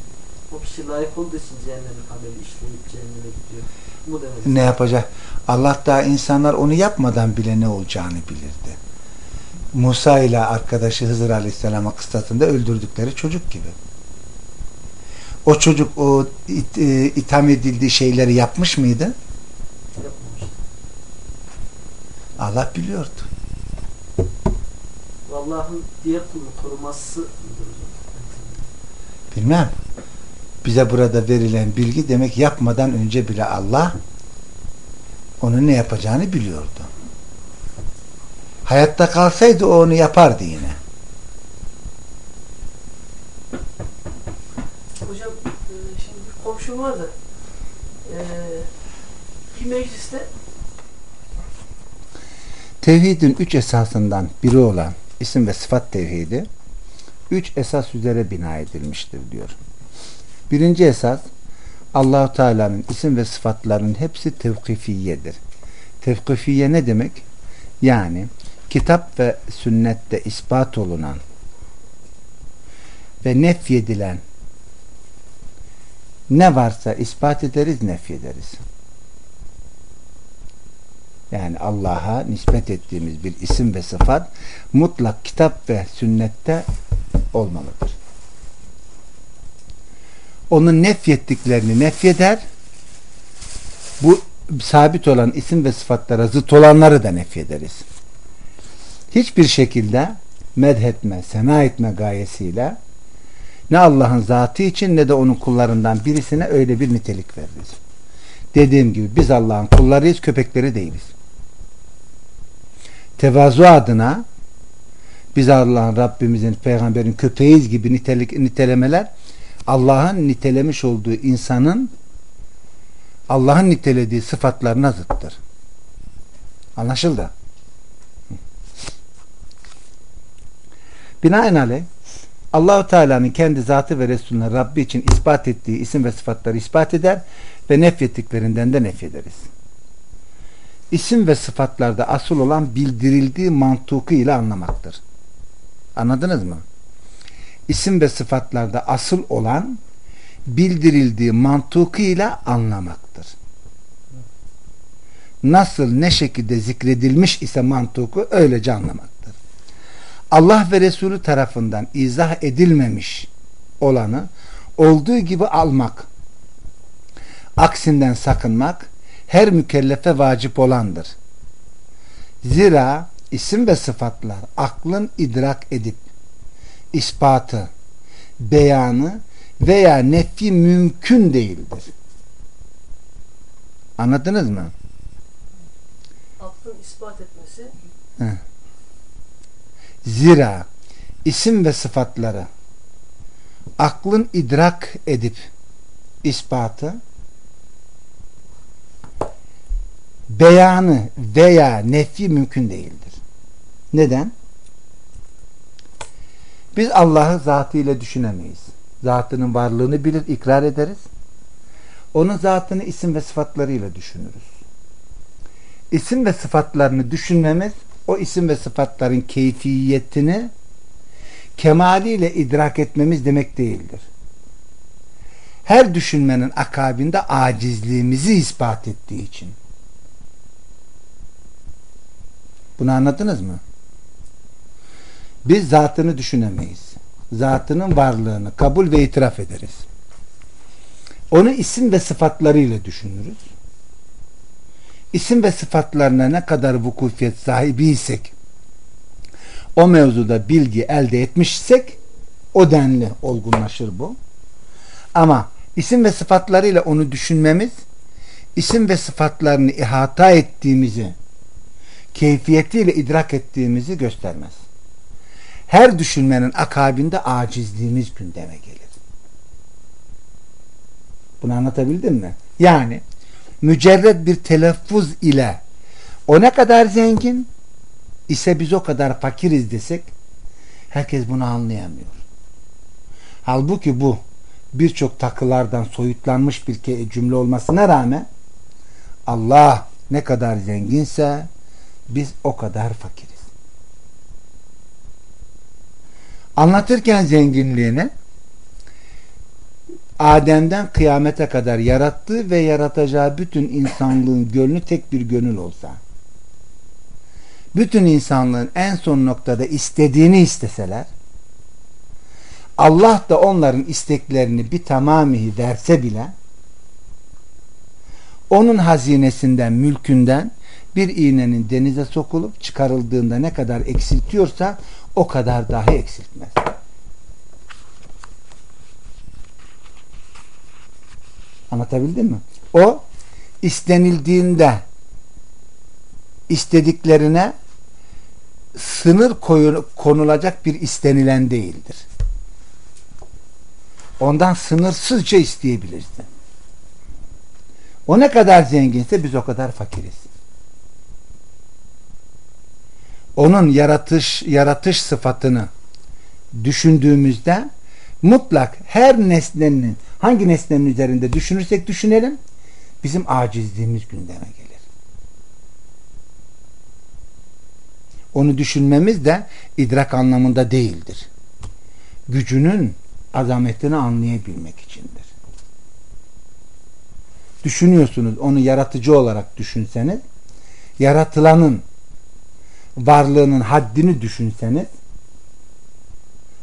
S2: o kişi layık olduğu için cehennemlik ameli işleyip cehenneme gidiyor. Bu demek.
S1: Ne yapacak? Allah daha insanlar onu yapmadan bile ne olacağını bilirdi. Musa ile arkadaşı Hızır Aleyhisselam'a kıstasında öldürdükleri çocuk gibi. O çocuk o it, e, itham edildiği şeyleri yapmış mıydı?
S2: Yapmamış.
S1: Allah biliyordu.
S2: Allah'ın diğer kulunu koruması?
S1: Bilmem. Bize burada verilen bilgi demek yapmadan önce bile Allah onun ne yapacağını biliyordu. Hayatta kalsaydı o onu yapardı yine.
S3: Hocam e, şimdi bir komşum vardı. E, bir mecliste
S1: Tevhidin üç esasından biri olan isim ve sıfat tevhidi üç esas üzere bina edilmiştir diyor. Birinci esas Allahu Teala'nın isim ve sıfatlarının hepsi tevkifiyedir. Tevkifiye ne demek? Yani kitap ve sünnette ispat olunan ve nefyedilen ne varsa ispat ederiz, nefyederiz. Yani Allah'a nispet ettiğimiz bir isim ve sıfat mutlak kitap ve sünnette olmalıdır. Onun nefyettiklerini nefyeder. Bu sabit olan isim ve sıfatlara zıt olanları da nefyederiz. Hiçbir şekilde medhetme, sena etme gayesiyle ne Allah'ın zatı için ne de onun kullarından birisine öyle bir nitelik veririz. Dediğim gibi biz Allah'ın kullarıyız, köpekleri değiliz. Tevazu adına biz Allah'ın Rabbimizin, peygamberin köpeğiyiz gibi nitelik, nitelemeler Allah'ın nitelemiş olduğu insanın Allah'ın nitelediği sıfatlarına zıttır. Anlaşıldı? Binaenaleyh Allahu Teala'nın kendi zatı ve Resulüne Rabbi için ispat ettiği isim ve sıfatları ispat eder ve nefyettiklerinden de nefyederiz. İsim ve sıfatlarda asıl olan bildirildiği mantuku ile anlamaktır. Anladınız mı? İsim ve sıfatlarda asıl olan bildirildiği mantuku ile anlamaktır. Nasıl ne şekilde zikredilmiş ise mantuku öylece anlamaktır. Allah ve Resulü tarafından izah edilmemiş olanı olduğu gibi almak, aksinden sakınmak her mükellefe vacip olandır. Zira isim ve sıfatlar aklın idrak edip ispatı, beyanı veya nefi mümkün değildir. Anladınız mı?
S3: aklın ispat etmesi
S1: Zira isim ve sıfatları aklın idrak edip ispatı beyanı veya nefi mümkün değildir. Neden? Biz Allah'ı zatıyla düşünemeyiz. Zatının varlığını bilir, ikrar ederiz. Onun zatını isim ve sıfatlarıyla düşünürüz. İsim ve sıfatlarını düşünmemiz o isim ve sıfatların keyfiyetini kemaliyle idrak etmemiz demek değildir. Her düşünmenin akabinde acizliğimizi ispat ettiği için. Bunu anladınız mı? Biz zatını düşünemeyiz. Zatının varlığını kabul ve itiraf ederiz. Onu isim ve sıfatlarıyla düşünürüz. İsim ve sıfatlarına ne kadar vukufiyet sahibiysek o mevzuda bilgi elde etmişsek o denli olgunlaşır bu. Ama isim ve sıfatlarıyla onu düşünmemiz isim ve sıfatlarını ihata ettiğimizi keyfiyetiyle idrak ettiğimizi göstermez. Her düşünmenin akabinde acizliğimiz gündeme gelir. Bunu anlatabildim mi? Yani mücerred bir telaffuz ile o ne kadar zengin ise biz o kadar fakiriz desek herkes bunu anlayamıyor. Halbuki bu birçok takılardan soyutlanmış bir cümle olmasına rağmen Allah ne kadar zenginse biz o kadar fakiriz. Anlatırken zenginliğini Adem'den kıyamete kadar yarattığı ve yaratacağı bütün insanlığın gönlü tek bir gönül olsa bütün insanlığın en son noktada istediğini isteseler Allah da onların isteklerini bir tamamihi verse bile onun hazinesinden, mülkünden bir iğnenin denize sokulup çıkarıldığında ne kadar eksiltiyorsa o kadar dahi eksiltmez. Anlatabildim mi? O istenildiğinde istediklerine sınır konulacak bir istenilen değildir. Ondan sınırsızca isteyebilirsin. O ne kadar zenginse biz o kadar fakiriz. Onun yaratış yaratış sıfatını düşündüğümüzde mutlak her nesnenin hangi nesnenin üzerinde düşünürsek düşünelim bizim acizliğimiz gündeme gelir. Onu düşünmemiz de idrak anlamında değildir. Gücünün azametini anlayabilmek içindir. Düşünüyorsunuz onu yaratıcı olarak düşünseniz yaratılanın varlığının haddini düşünseniz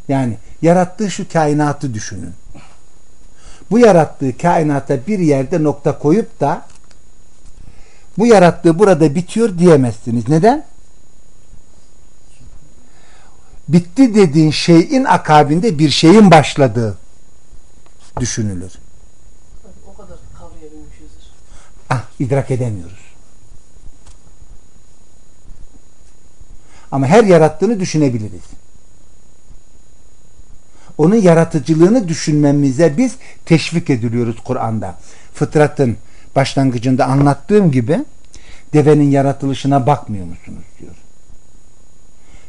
S1: yani yarattığı şu kainatı düşünün. Bu yarattığı kainata bir yerde nokta koyup da bu yarattığı burada bitiyor diyemezsiniz. Neden? Bitti dediğin şeyin akabinde bir şeyin başladığı düşünülür.
S3: O kadar kavrayabilmişizdir.
S1: Ah, idrak edemiyoruz. Ama her yarattığını düşünebiliriz. Onun yaratıcılığını düşünmemize biz teşvik ediliyoruz Kur'an'da. Fıtratın başlangıcında anlattığım gibi devenin yaratılışına bakmıyor musunuz diyor.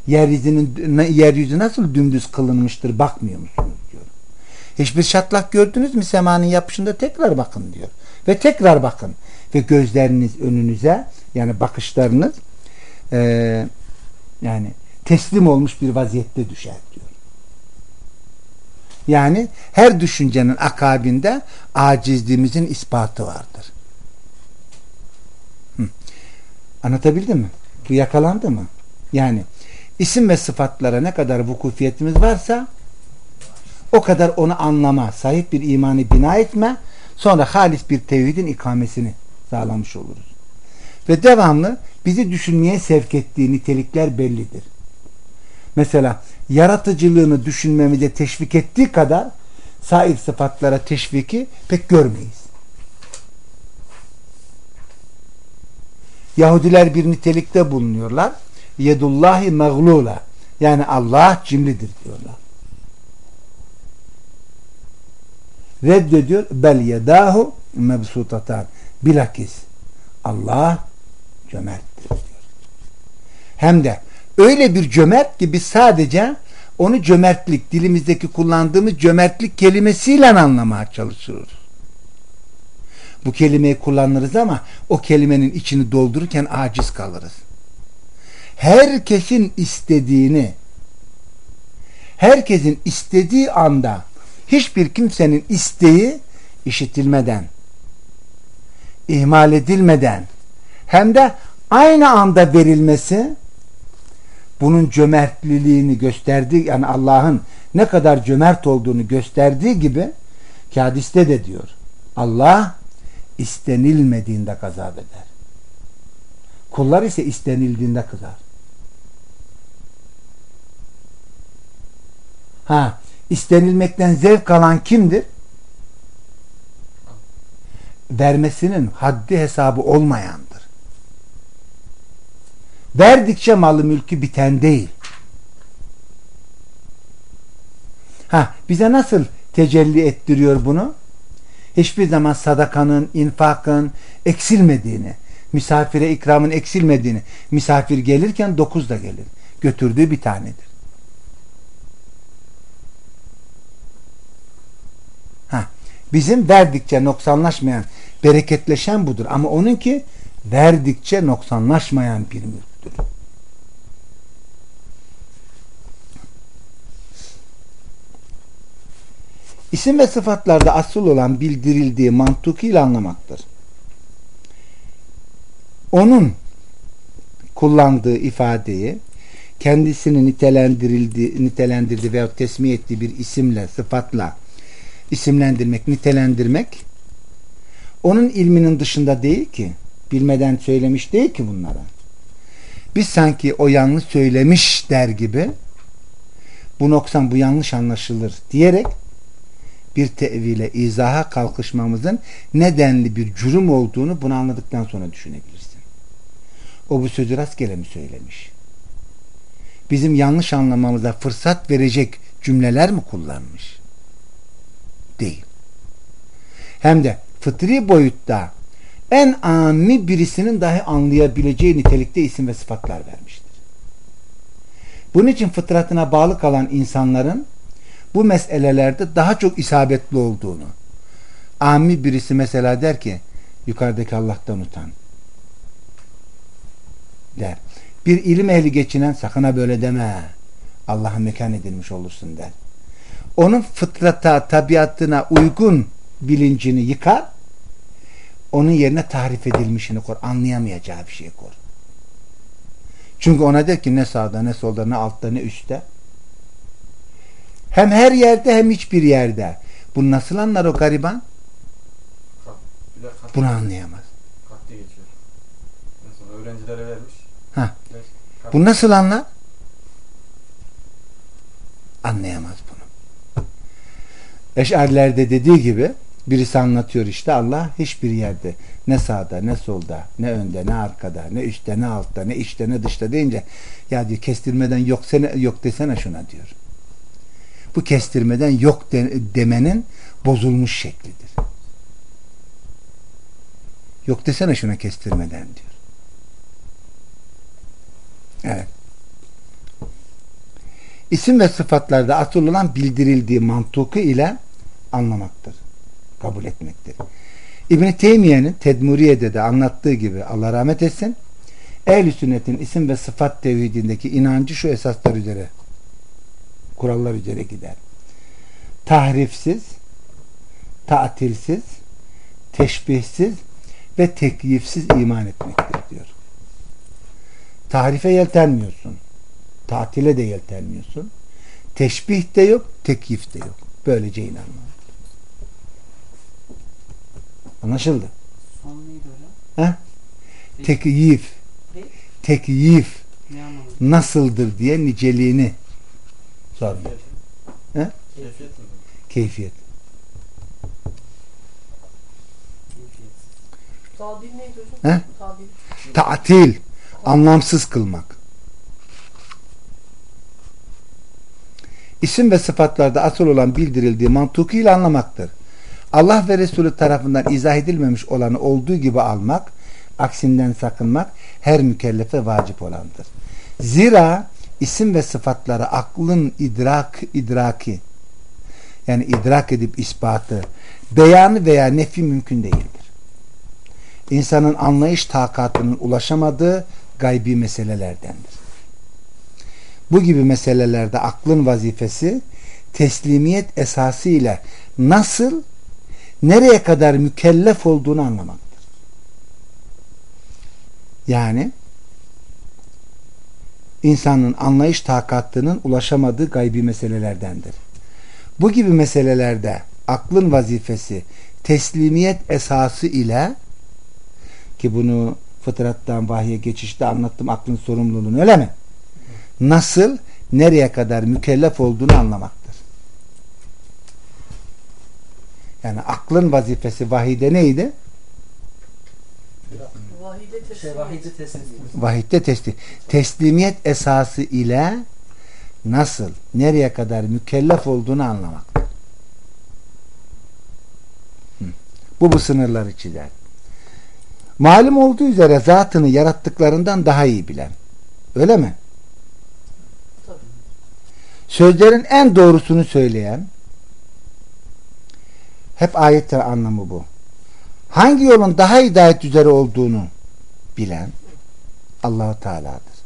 S1: Yeryüzünün yeryüzü nasıl dümdüz kılınmıştır bakmıyor musunuz diyor. Hiçbir çatlak gördünüz mü semanın yapışında tekrar bakın diyor. Ve tekrar bakın. Ve gözleriniz önünüze yani bakışlarınız eee yani teslim olmuş bir vaziyette düşer diyor. Yani her düşüncenin akabinde acizliğimizin ispatı vardır. Hı. Anlatabildim mi? Bu yakalandı mı? Yani isim ve sıfatlara ne kadar vukufiyetimiz varsa o kadar onu anlama, sahip bir imanı bina etme, sonra halis bir tevhidin ikamesini sağlamış oluruz ve devamlı bizi düşünmeye sevk ettiği nitelikler bellidir. Mesela yaratıcılığını düşünmemize teşvik ettiği kadar sair sıfatlara teşviki pek görmeyiz. Yahudiler bir nitelikte bulunuyorlar. Yedullahi mağlula. Yani Allah cimridir diyorlar. Reddediyor. Bel yedahu mebsutatan. Bilakis Allah diyor. Hem de öyle bir cömert ki biz sadece onu cömertlik dilimizdeki kullandığımız cömertlik kelimesiyle anlamaya çalışıyoruz. Bu kelimeyi kullanırız ama o kelimenin içini doldururken aciz kalırız. Herkesin istediğini herkesin istediği anda hiçbir kimsenin isteği işitilmeden ihmal edilmeden hem de aynı anda verilmesi bunun cömertliliğini gösterdiği yani Allah'ın ne kadar cömert olduğunu gösterdiği gibi ki hadiste de diyor Allah istenilmediğinde gazap eder. Kullar ise istenildiğinde kızar. Ha, istenilmekten zevk alan kimdir? Vermesinin haddi hesabı olmayandır. Verdikçe malı mülkü biten değil. Ha, bize nasıl tecelli ettiriyor bunu? Hiçbir zaman sadakanın, infakın eksilmediğini, misafire ikramın eksilmediğini, misafir gelirken dokuz da gelir. Götürdüğü bir tanedir. Ha, bizim verdikçe noksanlaşmayan, bereketleşen budur. Ama onunki verdikçe noksanlaşmayan bir mülktür. İsim ve sıfatlarda asıl olan bildirildiği mantıkiyle anlamaktır. Onun kullandığı ifadeyi kendisini nitelendirildi, nitelendirdi veya tesmih ettiği bir isimle, sıfatla isimlendirmek, nitelendirmek onun ilminin dışında değil ki. Bilmeden söylemiş değil ki bunlara. Biz sanki o yanlış söylemiş der gibi bu noksan bu yanlış anlaşılır diyerek bir tevile, izaha kalkışmamızın nedenli bir cürüm olduğunu bunu anladıktan sonra düşünebilirsin. O bu sözü rastgele mi söylemiş? Bizim yanlış anlamamıza fırsat verecek cümleler mi kullanmış? Değil. Hem de fıtri boyutta en ami birisinin dahi anlayabileceği nitelikte isim ve sıfatlar vermiştir. Bunun için fıtratına bağlı kalan insanların bu meselelerde daha çok isabetli olduğunu ami birisi mesela der ki yukarıdaki Allah'tan utan der. Bir ilim ehli geçinen sakın ha böyle deme Allah'a mekan edilmiş olursun der. Onun fıtrata, tabiatına uygun bilincini yıkar onun yerine tarif edilmişini kor. Anlayamayacağı bir şey kor. Çünkü ona der ki ne sağda ne solda ne altta ne üstte hem her yerde hem hiçbir yerde. Bunu nasıl anlar o gariban? Bunu anlayamaz.
S4: Katli geçiyor. Mesela öğrencilere vermiş.
S1: Ha. Bu nasıl anlar? Anlayamaz bunu. Eşarilerde dediği gibi birisi anlatıyor işte Allah hiçbir yerde ne sağda ne solda ne önde ne arkada ne üstte ne altta ne içte ne dışta deyince ya diyor kestirmeden yok, sene, yok desene şuna diyor bu kestirmeden yok de, demenin bozulmuş şeklidir. Yok desene şuna kestirmeden diyor. Evet. İsim ve sıfatlarda asıl olan bildirildiği mantuku ile anlamaktır. Kabul etmektir. İbn-i Teymiye'nin Tedmuriye'de de anlattığı gibi Allah rahmet etsin ehl sünnetin isim ve sıfat tevhidindeki inancı şu esaslar üzere kurallar üzere gider. Tahrifsiz, tatilsiz, teşbihsiz ve tekyifsiz iman etmektir diyor. Tahrife yeltenmiyorsun. Tatile de yeltenmiyorsun. Teşbih de yok, tekyif de yok. Böylece inanma. Anlaşıldı?
S3: Son neydi hocam?
S1: Ha? Tekyif. Tekyif. Nasıldır diye niceliğini. He?
S4: Keyfiyet mi?
S1: Keyfiyet.
S3: Tadil neydi hocam?
S1: He?
S3: Tadil.
S1: Tatil. Anlamsız kılmak. İsim ve sıfatlarda asıl olan bildirildiği mantukiyle anlamaktır. Allah ve Resulü tarafından izah edilmemiş olanı olduğu gibi almak, aksinden sakınmak her mükellefe vacip olandır. Zira isim ve sıfatları aklın idrak idraki yani idrak edip ispatı beyanı veya nefi mümkün değildir. İnsanın anlayış takatının ulaşamadığı gaybi meselelerdendir. Bu gibi meselelerde aklın vazifesi teslimiyet esası ile nasıl nereye kadar mükellef olduğunu anlamaktır. Yani insanın anlayış takatının ulaşamadığı gaybi meselelerdendir. Bu gibi meselelerde aklın vazifesi teslimiyet esası ile ki bunu fıtrattan vahye geçişte anlattım aklın sorumluluğunu öyle mi? Nasıl, nereye kadar mükellef olduğunu anlamaktır. Yani aklın vazifesi vahide neydi?
S3: Vahide teslim.
S2: Şey, vahidi teslim.
S1: Vahidde teslim. Teslimiyet esası ile nasıl, nereye kadar mükellef olduğunu anlamaktır. Hı. Bu bu sınırlar içiler. Malum olduğu üzere zatını yarattıklarından daha iyi bilen. Öyle mi?
S3: Tabii.
S1: Sözlerin en doğrusunu söyleyen hep ayetler anlamı bu. Hangi yolun daha hidayet üzere olduğunu bilen Allahu Teala'dır.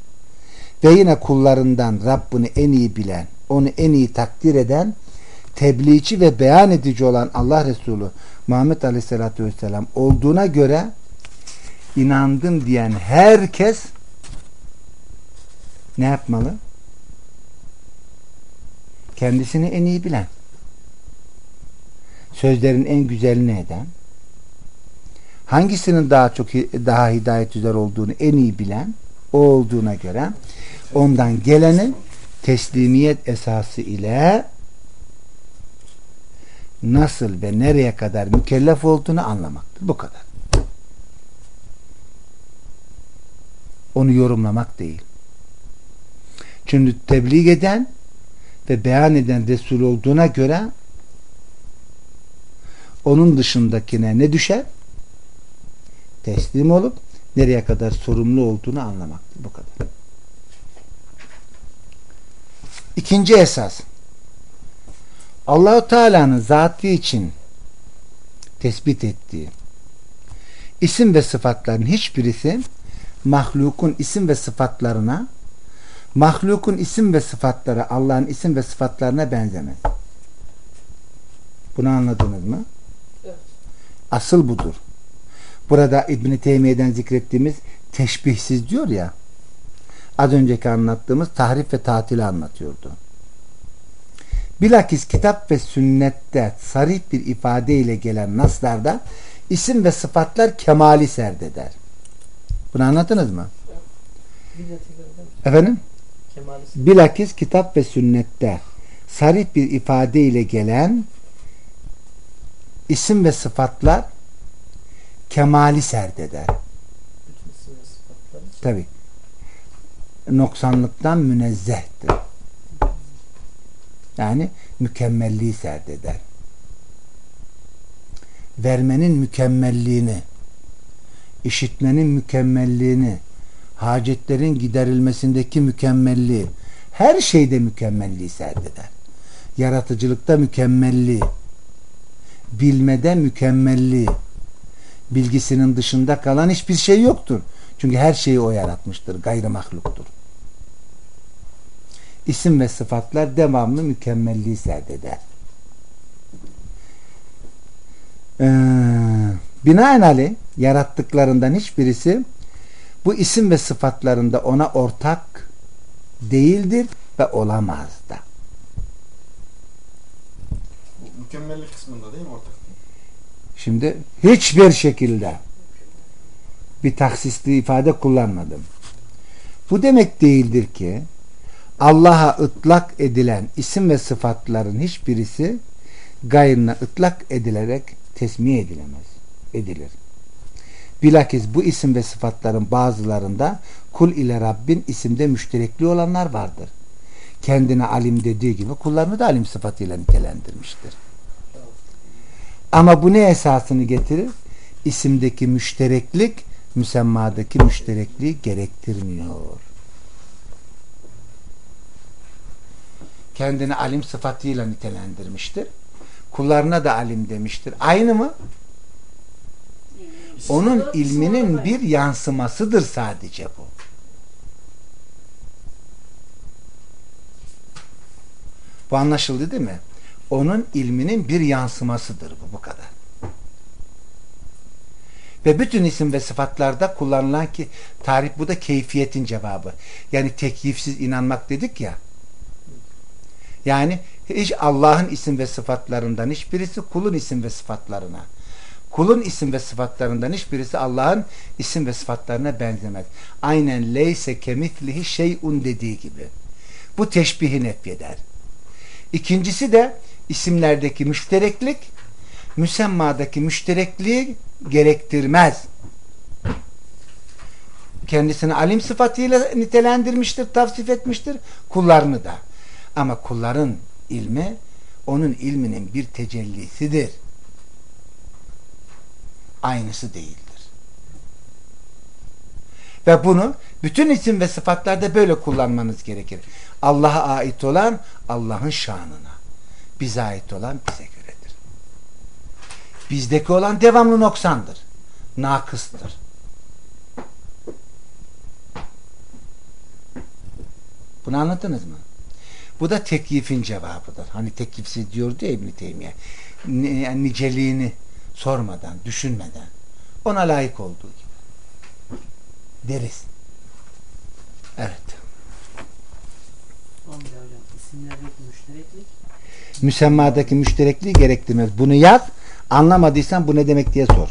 S1: Ve yine kullarından Rabbini en iyi bilen, onu en iyi takdir eden, tebliğci ve beyan edici olan Allah Resulü Muhammed Aleyhisselatü Vesselam olduğuna göre inandım diyen herkes ne yapmalı? Kendisini en iyi bilen, sözlerin en güzelini eden, hangisinin daha çok daha hidayet üzere olduğunu en iyi bilen o olduğuna göre ondan geleni teslimiyet esası ile nasıl ve nereye kadar mükellef olduğunu anlamaktır. Bu kadar. Onu yorumlamak değil. Çünkü tebliğ eden ve beyan eden Resul olduğuna göre onun dışındakine ne düşer? Teslim olup nereye kadar sorumlu olduğunu anlamaktır. Bu kadar. İkinci esas Allahu Teala'nın zatı için tespit ettiği isim ve sıfatların hiçbirisi mahlukun isim ve sıfatlarına mahlukun isim ve sıfatları Allah'ın isim ve sıfatlarına benzemez. Bunu anladınız mı? Asıl budur. Burada İbn Teymiye'den zikrettiğimiz teşbihsiz diyor ya. Az önceki anlattığımız tahrif ve tatili anlatıyordu. Bilakis kitap ve sünnette sarih bir ifadeyle gelen naslarda isim ve sıfatlar kemali serdeder. Bunu anladınız mı? Efendim? Bilakis kitap ve sünnette sarih bir ifadeyle gelen isim ve sıfatlar kemali serdeder. Tabi. Noksanlıktan münezzehtir. Yani mükemmelliği serdeder. Vermenin mükemmelliğini, işitmenin mükemmelliğini, hacetlerin giderilmesindeki mükemmelliği, her şeyde mükemmelliği serdeder. Yaratıcılıkta mükemmelliği, bilmede mükemmelliği, bilgisinin dışında kalan hiçbir şey yoktur. Çünkü her şeyi o yaratmıştır. Gayrı mahluktur. İsim ve sıfatlar devamlı mükemmelliği serdeder. Ee, binaenaleyh yarattıklarından hiçbirisi bu isim ve sıfatlarında ona ortak değildir ve olamaz da.
S5: Bu Mükemmellik kısmında değil mi ortak?
S1: Şimdi hiçbir şekilde bir taksisli ifade kullanmadım. Bu demek değildir ki Allah'a ıtlak edilen isim ve sıfatların hiçbirisi gayrına ıtlak edilerek tesmiye edilemez. Edilir. Bilakis bu isim ve sıfatların bazılarında kul ile Rabbin isimde müşterekli olanlar vardır. Kendine alim dediği gibi kullarını da alim sıfatıyla nitelendirmiştir. Ama bu ne esasını getirir? İsimdeki müştereklik müsemmadaki müşterekliği gerektirmiyor. Kendini alim sıfatıyla nitelendirmiştir. Kullarına da alim demiştir. Aynı mı? Onun ilminin bir yansımasıdır sadece bu. Bu anlaşıldı değil mi? Onun ilminin bir yansımasıdır bu bu kadar. Ve bütün isim ve sıfatlarda kullanılan ki tarif bu da keyfiyetin cevabı. Yani tekyifsiz inanmak dedik ya. Yani hiç Allah'ın isim ve sıfatlarından hiçbirisi kulun isim ve sıfatlarına. Kulun isim ve sıfatlarından hiçbirisi Allah'ın isim ve sıfatlarına benzemez. Aynen leyse kemitlihi şeyun dediği gibi. Bu teşbihi nefyeder. İkincisi de isimlerdeki müştereklik müsemmadaki müşterekliği gerektirmez. Kendisini alim sıfatıyla nitelendirmiştir, tavsif etmiştir. Kullarını da. Ama kulların ilmi onun ilminin bir tecellisidir. Aynısı değildir. Ve bunu bütün isim ve sıfatlarda böyle kullanmanız gerekir. Allah'a ait olan Allah'ın şanına. Bize ait olan bize göredir. Bizdeki olan devamlı noksandır. Nakıstır. Bunu anladınız mı? Bu da teklifin cevabıdır. Hani teklifsiz diyordu ya İbn-i Teymiye. Niceliğini sormadan, düşünmeden ona layık olduğu gibi deriz. Evet.
S2: Hocam. İsimlerdeki müştereklik
S1: Müsemmadaki müşterekliği gerektirmez. Bunu yaz. Anlamadıysan bu ne demek diye sor.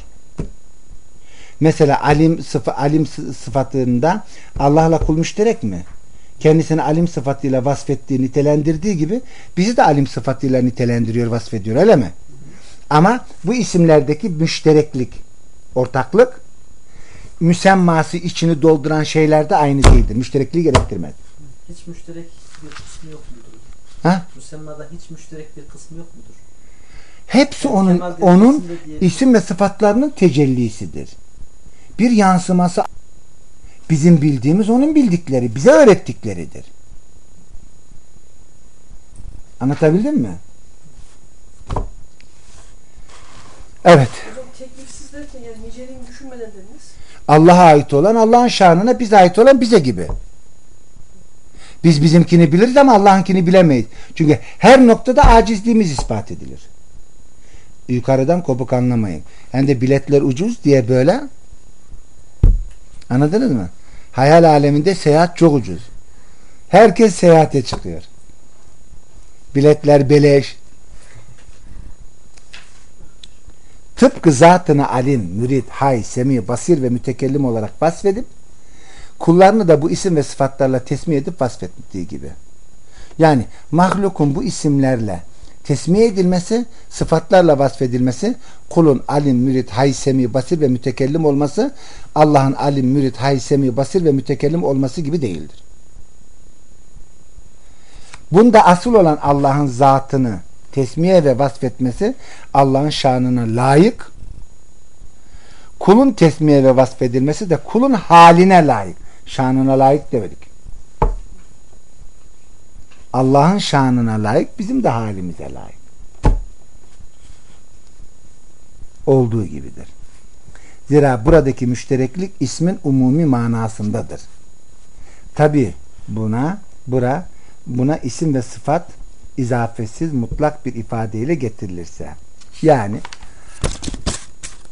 S1: Mesela alim, sıfa, alim sıfatında Allah'la kul müşterek mi? Kendisini alim sıfatıyla vasfettiği, nitelendirdiği gibi bizi de alim sıfatıyla nitelendiriyor, vasfediyor öyle mi? Ama bu isimlerdeki müştereklik, ortaklık müsemması içini dolduran şeyler de aynı değildir. Müşterekliği gerektirmez.
S2: hiç müşterek bir kısmı yok mudur?
S1: Ha?
S2: Müsemmada hiç müşterek bir kısmı yok mudur?
S1: Hepsi
S2: Yani
S1: onun onun isim ve sıfatlarının tecellisidir. Bir yansıması bizim bildiğimiz onun bildikleri, bize öğrettikleridir. Anlatabildim mi? Evet.
S3: Hocam teklifsiz derken yani niceliğini düşünmeden dediniz.
S1: Allah'a ait olan Allah'ın şanına, bize ait olan bize gibi. Biz bizimkini biliriz ama Allah'ınkini bilemeyiz. Çünkü her noktada acizliğimiz ispat edilir. Yukarıdan kopuk anlamayın. Hem de biletler ucuz diye böyle anladınız mı? Hayal aleminde seyahat çok ucuz. Herkes seyahate çıkıyor. Biletler beleş. Tıpkı zatını alim, mürid, hay, semi, basir ve mütekellim olarak vasfedip kullarını da bu isim ve sıfatlarla tesmih edip vasfettiği gibi. Yani mahlukun bu isimlerle tesmih edilmesi, sıfatlarla vasfedilmesi, kulun alim, mürid, hay, semi, basir ve mütekellim olması, Allah'ın alim, mürid, hay, semi, basir ve mütekellim olması gibi değildir. Bunda asıl olan Allah'ın zatını tesmiye ve vasfetmesi Allah'ın şanına layık, kulun tesmiye ve vasfedilmesi de kulun haline layık. Şanına layık demedik. Allah'ın şanına layık, bizim de halimize layık. Olduğu gibidir. Zira buradaki müştereklik ismin umumi manasındadır. Tabi buna bura buna isim ve sıfat izafesiz mutlak bir ifadeyle getirilirse yani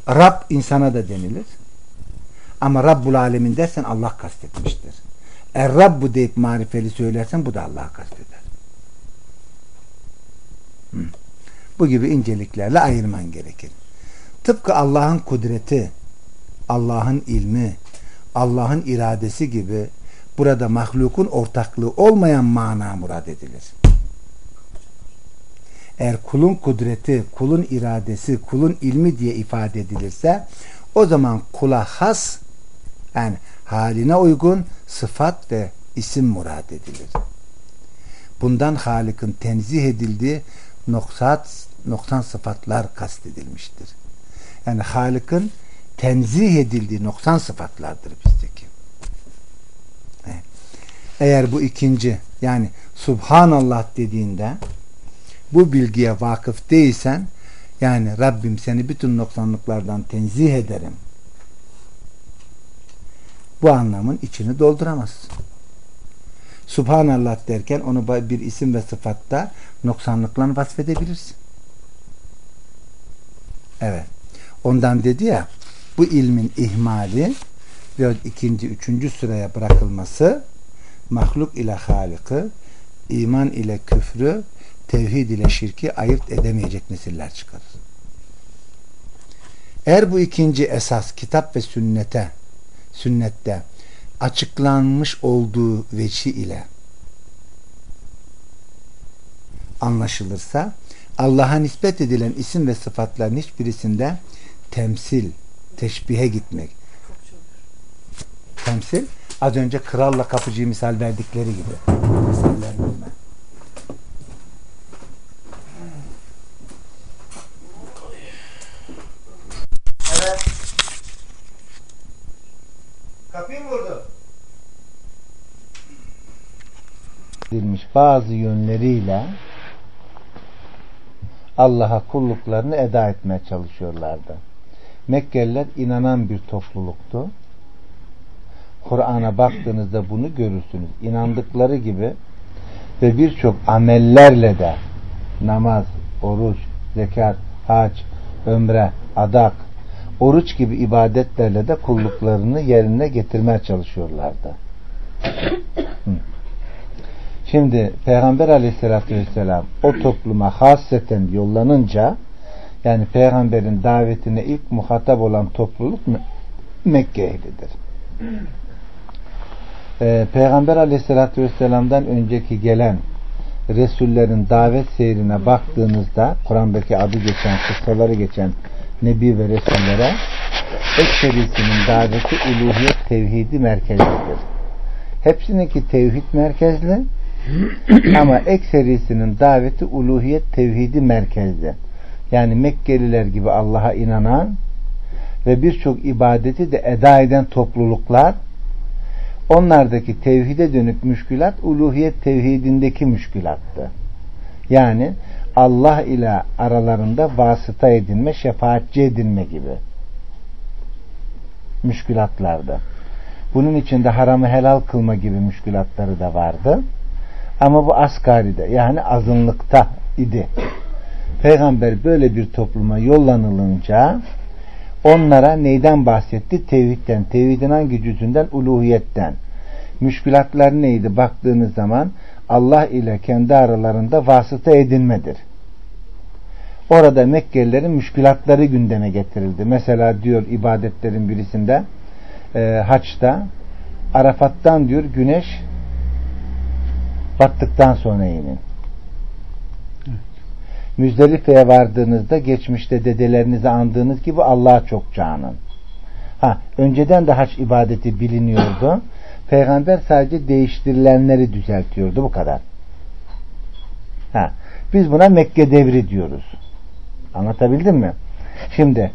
S1: Rab insana da denilir. Ama Rabbul Alemin dersen Allah kastetmiştir. Er Rabbu deyip marifeli söylersen bu da Allah kasteder. Hı. Bu gibi inceliklerle ayırman gerekir. Tıpkı Allah'ın kudreti, Allah'ın ilmi, Allah'ın iradesi gibi burada mahlukun ortaklığı olmayan mana murad edilir. Eğer kulun kudreti, kulun iradesi, kulun ilmi diye ifade edilirse o zaman kula has yani haline uygun sıfat ve isim murad edilir. Bundan Halık'ın tenzih edildiği noksat, noksan sıfatlar kastedilmiştir. Yani Halık'ın tenzih edildiği noksan sıfatlardır bizdeki. Eğer bu ikinci yani Subhanallah dediğinde bu bilgiye vakıf değilsen yani Rabbim seni bütün noksanlıklardan tenzih ederim. Bu anlamın içini dolduramazsın. Subhanallah derken onu bir isim ve sıfatta noksanlıkla vasfedebilirsin. Evet. Ondan dedi ya bu ilmin ihmali ve ikinci, üçüncü sıraya bırakılması mahluk ile halikı, iman ile küfrü, tevhid ile şirki ayırt edemeyecek nesiller çıkarır. Eğer bu ikinci esas kitap ve sünnete sünnette açıklanmış olduğu veçi ile anlaşılırsa Allah'a nispet edilen isim ve sıfatların hiçbirisinde temsil, teşbihe gitmek. Temsil az önce kralla kapıcıyı misal verdikleri gibi. Misaller bilme. Evet. Kapıyı vurdu? Edilmiş bazı yönleriyle Allah'a kulluklarını eda etmeye çalışıyorlardı. Mekkeliler inanan bir topluluktu. Kur'an'a baktığınızda bunu görürsünüz. İnandıkları gibi ve birçok amellerle de namaz, oruç, zekat, hac, ömre, adak, oruç gibi ibadetlerle de kulluklarını yerine getirmeye çalışıyorlardı. Şimdi Peygamber aleyhissalatü vesselam o topluma hasreten yollanınca yani peygamberin davetine ilk muhatap olan topluluk Mekke ehlidir. Ee, Peygamber aleyhissalatü vesselam'dan önceki gelen Resullerin davet seyrine baktığınızda Kur'an'daki adı geçen, kıssaları geçen Nebi ve Resullere ekserisinin daveti uluhiyet tevhidi merkezlidir. Hepsininki tevhid merkezli ama ekserisinin daveti uluhiyet tevhidi merkezli. Yani Mekkeliler gibi Allah'a inanan ve birçok ibadeti de eda eden topluluklar onlardaki tevhide dönük müşkülat uluhiyet tevhidindeki müşkülattı. Yani Allah ile aralarında vasıta edinme, şefaatçi edinme gibi müşkülatlardı. Bunun içinde haramı helal kılma gibi müşkülatları da vardı. Ama bu asgaride yani azınlıkta idi. Peygamber böyle bir topluma yollanılınca onlara neyden bahsetti? Tevhidden. Tevhidin hangi cüzünden? Uluhiyetten. Müşkülatlar neydi? Baktığınız zaman Allah ile kendi aralarında vasıta edinmedir. Orada Mekkelilerin müşkülatları gündeme getirildi. Mesela diyor ibadetlerin birisinde e, haçta Arafat'tan diyor güneş battıktan sonra inin. Müzdelife'ye vardığınızda geçmişte dedelerinizi andığınız gibi Allah'a çok canın. Ha, önceden de haç ibadeti biliniyordu. Peygamber sadece değiştirilenleri düzeltiyordu bu kadar. Ha, biz buna Mekke devri diyoruz. Anlatabildim mi? Şimdi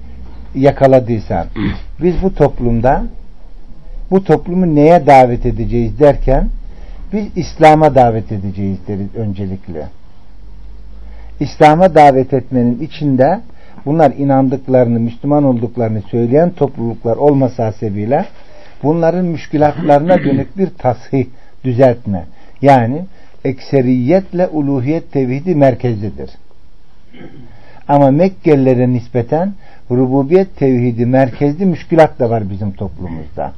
S1: yakaladıysan biz bu toplumda bu toplumu neye davet edeceğiz derken biz İslam'a davet edeceğiz deriz öncelikle. İslam'a davet etmenin içinde bunlar inandıklarını, Müslüman olduklarını söyleyen topluluklar olması hasebiyle bunların müşkilatlarına dönük bir tasih, düzeltme. Yani ekseriyetle uluhiyet tevhidi merkezlidir. Ama Mekkelilere nispeten rububiyet tevhidi merkezli müşkilat da var bizim toplumumuzda.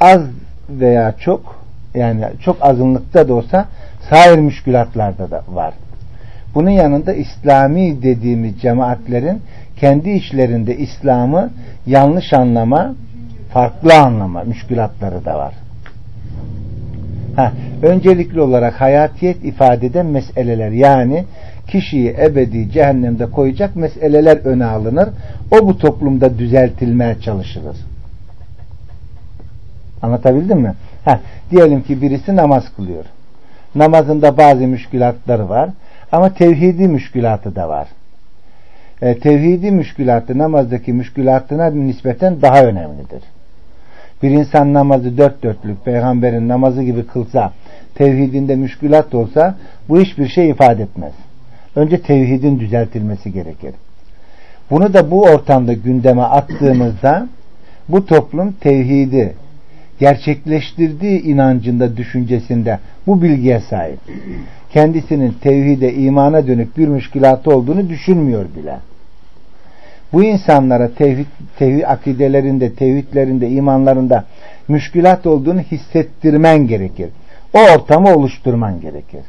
S1: Az veya çok yani çok azınlıkta da olsa sair müşkülatlarda da var. Bunun yanında İslami dediğimiz cemaatlerin kendi içlerinde İslam'ı yanlış anlama, farklı anlama müşkülatları da var. Ha, öncelikli olarak hayatiyet ifade eden meseleler yani kişiyi ebedi cehennemde koyacak meseleler öne alınır. O bu toplumda düzeltilmeye çalışılır. Anlatabildim mi? Ha, diyelim ki birisi namaz kılıyor. Namazında bazı müşkülatları var. Ama tevhidi müşkülatı da var. E, tevhidi müşkülatı namazdaki müşkülatına nispeten daha önemlidir. Bir insan namazı dört dörtlük peygamberin namazı gibi kılsa tevhidinde müşkülat olsa bu hiçbir şey ifade etmez. Önce tevhidin düzeltilmesi gerekir. Bunu da bu ortamda gündeme attığımızda bu toplum tevhidi gerçekleştirdiği inancında, düşüncesinde bu bilgiye sahip. Kendisinin tevhide, imana dönük bir müşkülatı olduğunu düşünmüyor bile. Bu insanlara tevhid, tevhid akidelerinde, tevhidlerinde, imanlarında müşkülat olduğunu hissettirmen gerekir. O ortamı oluşturman gerekir.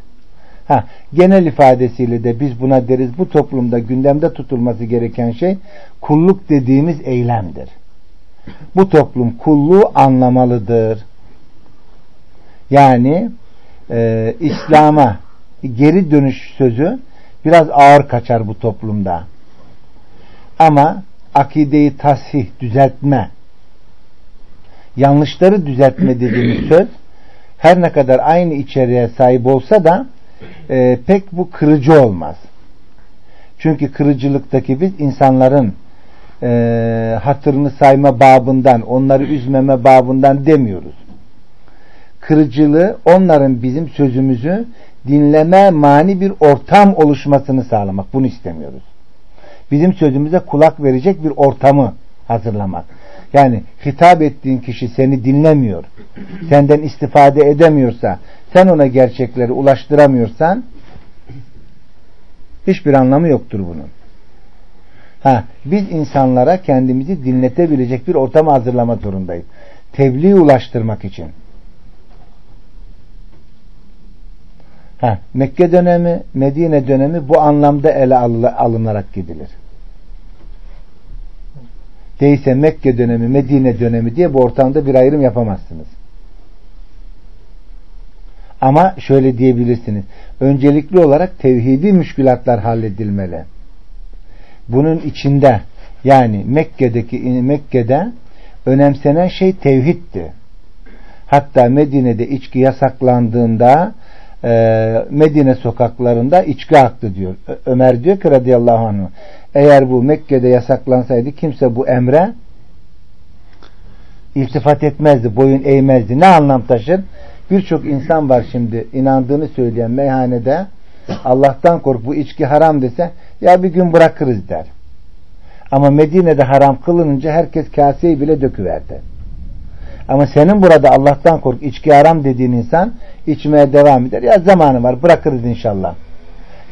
S1: Ha, genel ifadesiyle de biz buna deriz bu toplumda gündemde tutulması gereken şey kulluk dediğimiz eylemdir. Bu toplum kulluğu anlamalıdır. Yani e, İslam'a geri dönüş sözü biraz ağır kaçar bu toplumda. Ama akideyi tasih, düzeltme, yanlışları düzeltme dediğimiz söz her ne kadar aynı içeriğe sahip olsa da e, pek bu kırıcı olmaz. Çünkü kırıcılıktaki biz insanların e, hatırını sayma babından, onları üzmeme babından demiyoruz. Kırıcılığı onların bizim sözümüzü dinleme mani bir ortam oluşmasını sağlamak. Bunu istemiyoruz. Bizim sözümüze kulak verecek bir ortamı hazırlamak. Yani hitap ettiğin kişi seni dinlemiyor. Senden istifade edemiyorsa, sen ona gerçekleri ulaştıramıyorsan hiçbir anlamı yoktur bunun. Ha, biz insanlara kendimizi dinletebilecek bir ortamı hazırlama zorundayız. Tebliğ ulaştırmak için. Ha, Mekke dönemi, Medine dönemi bu anlamda ele alınarak gidilir. Değilse Mekke dönemi, Medine dönemi diye bu ortamda bir ayrım yapamazsınız. Ama şöyle diyebilirsiniz. Öncelikli olarak tevhidi müşkülatlar halledilmeli. Bunun içinde yani Mekke'deki Mekke'de önemsenen şey tevhiddi. Hatta Medine'de içki yasaklandığında e, Medine sokaklarında içki aktı diyor. Ömer diyor ki radıyallahu anh eğer bu Mekke'de yasaklansaydı kimse bu emre iltifat etmezdi, boyun eğmezdi. Ne anlam taşır? Birçok insan var şimdi inandığını söyleyen meyhanede Allah'tan kork bu içki haram dese ya bir gün bırakırız der. Ama Medine'de haram kılınınca herkes kaseyi bile döküverdi. Ama senin burada Allah'tan kork içki haram dediğin insan içmeye devam eder. Ya zamanı var bırakırız inşallah.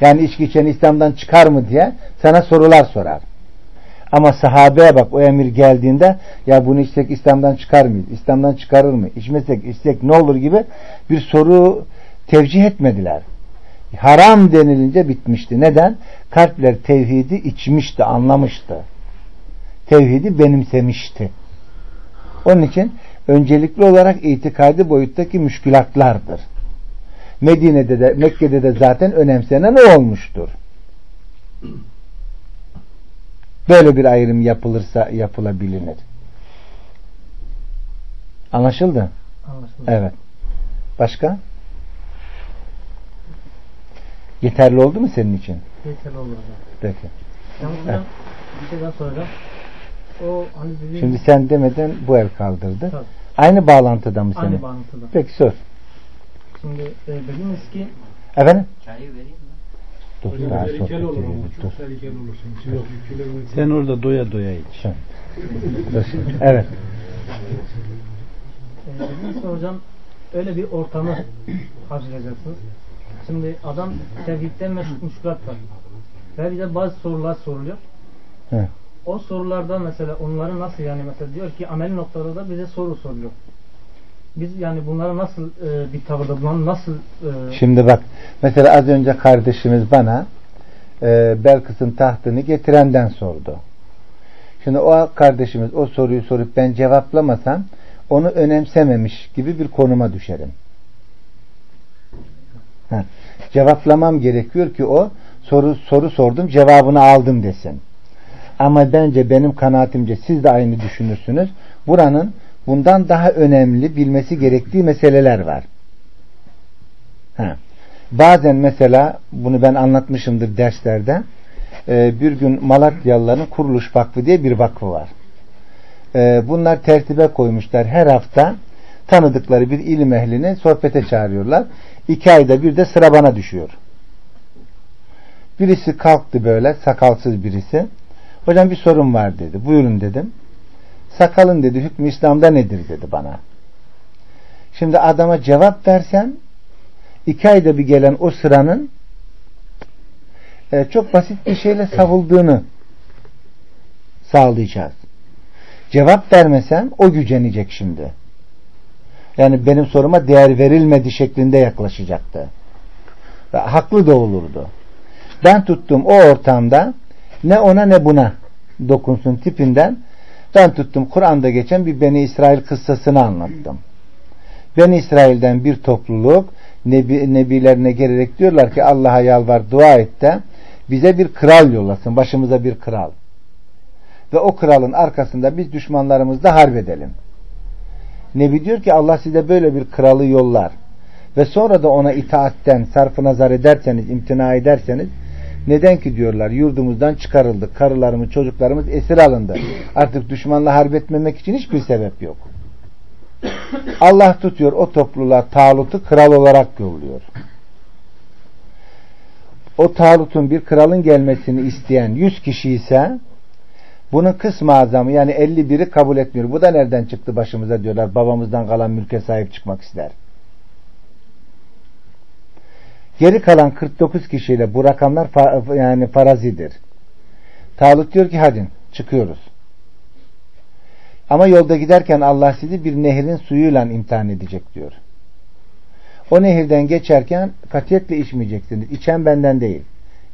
S1: Yani içki içen İslam'dan çıkar mı diye sana sorular sorar. Ama sahabeye bak o emir geldiğinde ya bunu içsek İslam'dan çıkar mıyız? İslam'dan çıkarır mı? İçmesek içsek ne olur gibi bir soru tevcih etmediler. Haram denilince bitmişti. Neden? Kalpler tevhidi içmişti, anlamıştı. Tevhidi benimsemişti. Onun için öncelikli olarak itikadi boyuttaki müşkülatlardır. Medine'de de Mekke'de de zaten önemsenen o olmuştur. Böyle bir ayrım yapılırsa yapılabilir. Anlaşıldı?
S2: Anlaşıldı.
S1: Evet. Başka? Yeterli oldu mu senin için?
S2: Yeterli olur hocam.
S1: Peki.
S2: Yalnız hocam bir şey daha soracağım. O hani dediğim
S1: Şimdi sen demeden bu el kaldırdı.
S2: Tabii.
S1: Aynı bağlantıda mı senin?
S2: aynı bağlantıda.
S1: Peki sor.
S2: Şimdi e, dediniz ki
S1: Efendim?
S6: Çayı vereyim mi?
S1: Dur,
S7: Hocam
S1: daha
S7: tehlikeli olur ama. Çok tehlikeli olur. Şimdi yok
S8: Sen orada doya doya iç.
S1: Evet.
S2: e, dediniz ki hocam öyle bir ortamı hazırlayacaksınız. Şimdi adam tevhidden meşgul müşkülat var. Ve bize bazı sorular soruluyor.
S1: Hı.
S2: O sorularda mesela onları nasıl yani mesela diyor ki amel noktalarında bize soru soruluyor. Biz yani bunlara nasıl e, bir tavırda bulunalım, nasıl e,
S1: Şimdi bak mesela az önce kardeşimiz bana e, Belkıs'ın tahtını getirenden sordu. Şimdi o kardeşimiz o soruyu sorup ben cevaplamasam onu önemsememiş gibi bir konuma düşerim. Ha. Cevaplamam gerekiyor ki o soru soru sordum cevabını aldım desin. Ama bence benim kanaatimce siz de aynı düşünürsünüz. Buranın bundan daha önemli bilmesi gerektiği meseleler var. Ha. Bazen mesela bunu ben anlatmışımdır derslerde. Ee, bir gün Malatyalıların Kuruluş Vakfı diye bir vakfı var. Ee, bunlar tertibe koymuşlar. Her hafta tanıdıkları bir ilim ehlini sohbete çağırıyorlar. İki ayda bir de sıra bana düşüyor. Birisi kalktı böyle sakalsız birisi. Hocam bir sorun var dedi. Buyurun dedim. Sakalın dedi hükmü İslam'da nedir dedi bana. Şimdi adama cevap versem iki ayda bir gelen o sıranın e, çok basit bir şeyle savulduğunu sağlayacağız. Cevap vermesem o gücenecek şimdi. Yani benim soruma değer verilmedi şeklinde yaklaşacaktı. Ve haklı da olurdu. Ben tuttum o ortamda ne ona ne buna dokunsun tipinden ben tuttum Kur'an'da geçen bir Beni İsrail kıssasını anlattım. Beni İsrail'den bir topluluk nebi, nebilerine gelerek diyorlar ki Allah'a yalvar dua et de bize bir kral yollasın. Başımıza bir kral. Ve o kralın arkasında biz düşmanlarımızla harp edelim. Nebi diyor ki Allah size böyle bir kralı yollar. Ve sonra da ona itaatten sarfı nazar ederseniz, imtina ederseniz neden ki diyorlar yurdumuzdan çıkarıldık. Karılarımız, çocuklarımız esir alındı. Artık düşmanla harp etmemek için hiçbir sebep yok. Allah tutuyor o topluluğa Talut'u kral olarak yolluyor. O Talut'un bir kralın gelmesini isteyen 100 kişi ise bunun kısmı azamı yani 51'i kabul etmiyor. Bu da nereden çıktı başımıza diyorlar. Babamızdan kalan mülke sahip çıkmak ister. Geri kalan 49 kişiyle bu rakamlar yani farazidir. Talut diyor ki hadi çıkıyoruz. Ama yolda giderken Allah sizi bir nehrin suyuyla imtihan edecek diyor. O nehirden geçerken katiyetle içmeyeceksiniz. İçen benden değil.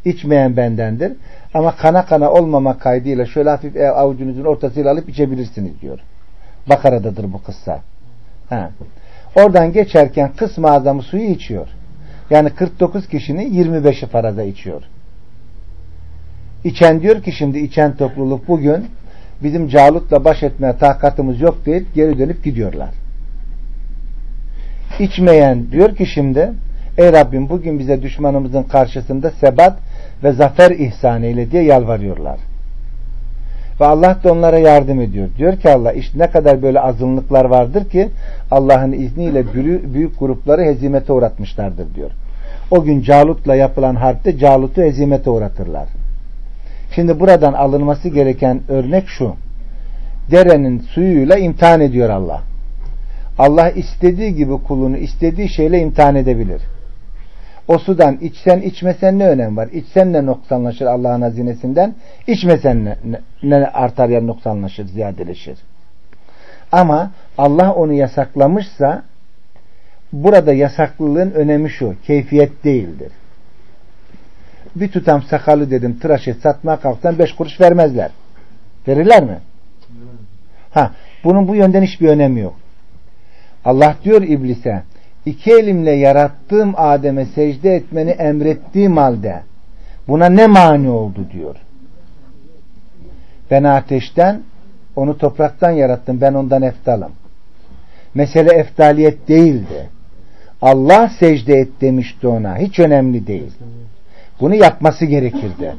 S1: İçmeyen bendendir. Ama kana kana olmama kaydıyla şöyle hafif avucunuzun ortasıyla alıp içebilirsiniz diyor. Bakara'dadır bu kıssa. Ha. Oradan geçerken kısmı azamı suyu içiyor. Yani 49 kişinin 25'i faraza içiyor. İçen diyor ki şimdi içen topluluk bugün bizim Calut'la baş etmeye takatımız yok deyip geri dönüp gidiyorlar. İçmeyen diyor ki şimdi ey Rabbim bugün bize düşmanımızın karşısında sebat ve zafer ihsan eyle diye yalvarıyorlar. Ve Allah da onlara yardım ediyor. Diyor ki Allah işte ne kadar böyle azınlıklar vardır ki Allah'ın izniyle büyük grupları hezimete uğratmışlardır diyor. O gün Calut'la yapılan harpte Calut'u hezimete uğratırlar. Şimdi buradan alınması gereken örnek şu. Derenin suyuyla imtihan ediyor Allah. Allah istediği gibi kulunu istediği şeyle imtihan edebilir. O sudan içsen içmesen ne önem var? İçsen ne noksanlaşır Allah'ın hazinesinden? İçmesen ne, ne artar ya noksanlaşır, ziyadeleşir. Ama Allah onu yasaklamışsa burada yasaklılığın önemi şu. Keyfiyet değildir. Bir tutam sakalı dedim tıraş et satmaya kalksan beş kuruş vermezler. Verirler mi? Ha, bunun bu yönden hiçbir önemi yok. Allah diyor iblise iki elimle yarattığım Adem'e secde etmeni emrettiğim halde buna ne mani oldu diyor. Ben ateşten onu topraktan yarattım. Ben ondan eftalım. Mesele eftaliyet değildi. Allah secde et demişti ona. Hiç önemli değil. Bunu yapması gerekirdi.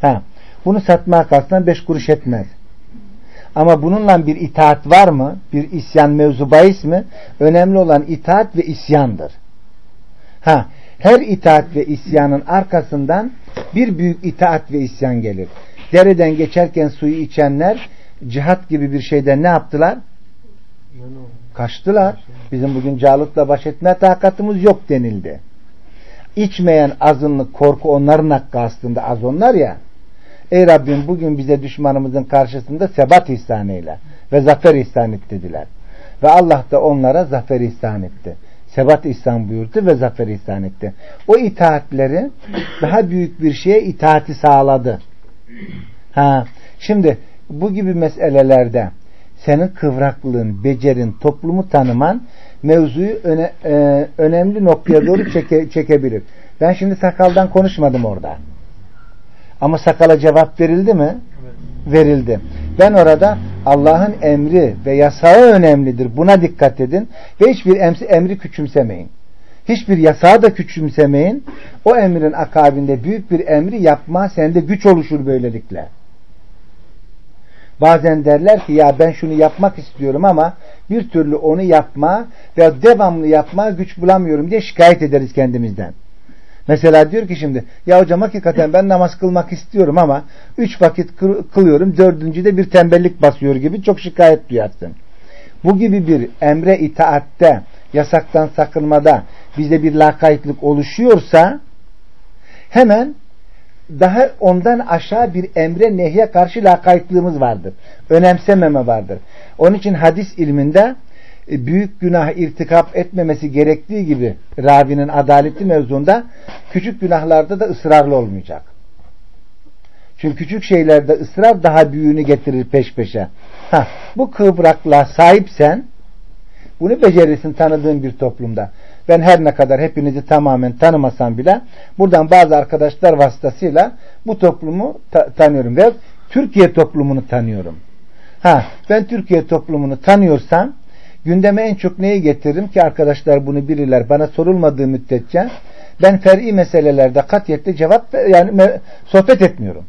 S1: Ha, bunu satmaya kalksan beş kuruş etmez. Ama bununla bir itaat var mı? Bir isyan mevzu bahis mi? Önemli olan itaat ve isyandır. Ha, her itaat ve isyanın arkasından bir büyük itaat ve isyan gelir. Dereden geçerken suyu içenler cihat gibi bir şeyden ne yaptılar? Kaçtılar. Bizim bugün Calut'la baş etme takatımız yok denildi. İçmeyen azınlık korku onların hakkı aslında az onlar ya. Ey Rabbim bugün bize düşmanımızın karşısında sebat ihsan eyle ve zafer ihsan et dediler. Ve Allah da onlara zafer ihsan etti. Sebat ihsan buyurdu ve zafer ihsan etti. O itaatleri daha büyük bir şeye itaati sağladı. Ha, şimdi bu gibi meselelerde senin kıvraklığın, becerin, toplumu tanıman mevzuyu öne, e, önemli noktaya doğru çeke, çekebilir. Ben şimdi sakaldan konuşmadım orada. Ama sakala cevap verildi mi? Evet. Verildi. Ben orada Allah'ın emri ve yasağı önemlidir. Buna dikkat edin. Ve hiçbir emri küçümsemeyin. Hiçbir yasağı da küçümsemeyin. O emrin akabinde büyük bir emri yapma sende güç oluşur böylelikle. Bazen derler ki ya ben şunu yapmak istiyorum ama bir türlü onu yapma ve devamlı yapma güç bulamıyorum diye şikayet ederiz kendimizden. Mesela diyor ki şimdi ya hocam hakikaten ben namaz kılmak istiyorum ama üç vakit kılıyorum dördüncüde bir tembellik basıyor gibi çok şikayet duyarsın. Bu gibi bir emre itaatte yasaktan sakınmada bize bir lakaytlık oluşuyorsa hemen daha ondan aşağı bir emre nehye karşı lakaytlığımız vardır. Önemsememe vardır. Onun için hadis ilminde büyük günah irtikap etmemesi gerektiği gibi ravinin adaleti mevzunda küçük günahlarda da ısrarlı olmayacak. Çünkü küçük şeylerde ısrar daha büyüğünü getirir peş peşe. Hah, bu kıvraklığa sahipsen bunu becerirsin tanıdığın bir toplumda. Ben her ne kadar hepinizi tamamen tanımasam bile buradan bazı arkadaşlar vasıtasıyla bu toplumu ta tanıyorum ve Türkiye toplumunu tanıyorum. Ha, ben Türkiye toplumunu tanıyorsam gündeme en çok neyi getiririm ki arkadaşlar bunu bilirler. Bana sorulmadığı müddetçe ben fer'i meselelerde katiyetle cevap yani sohbet etmiyorum.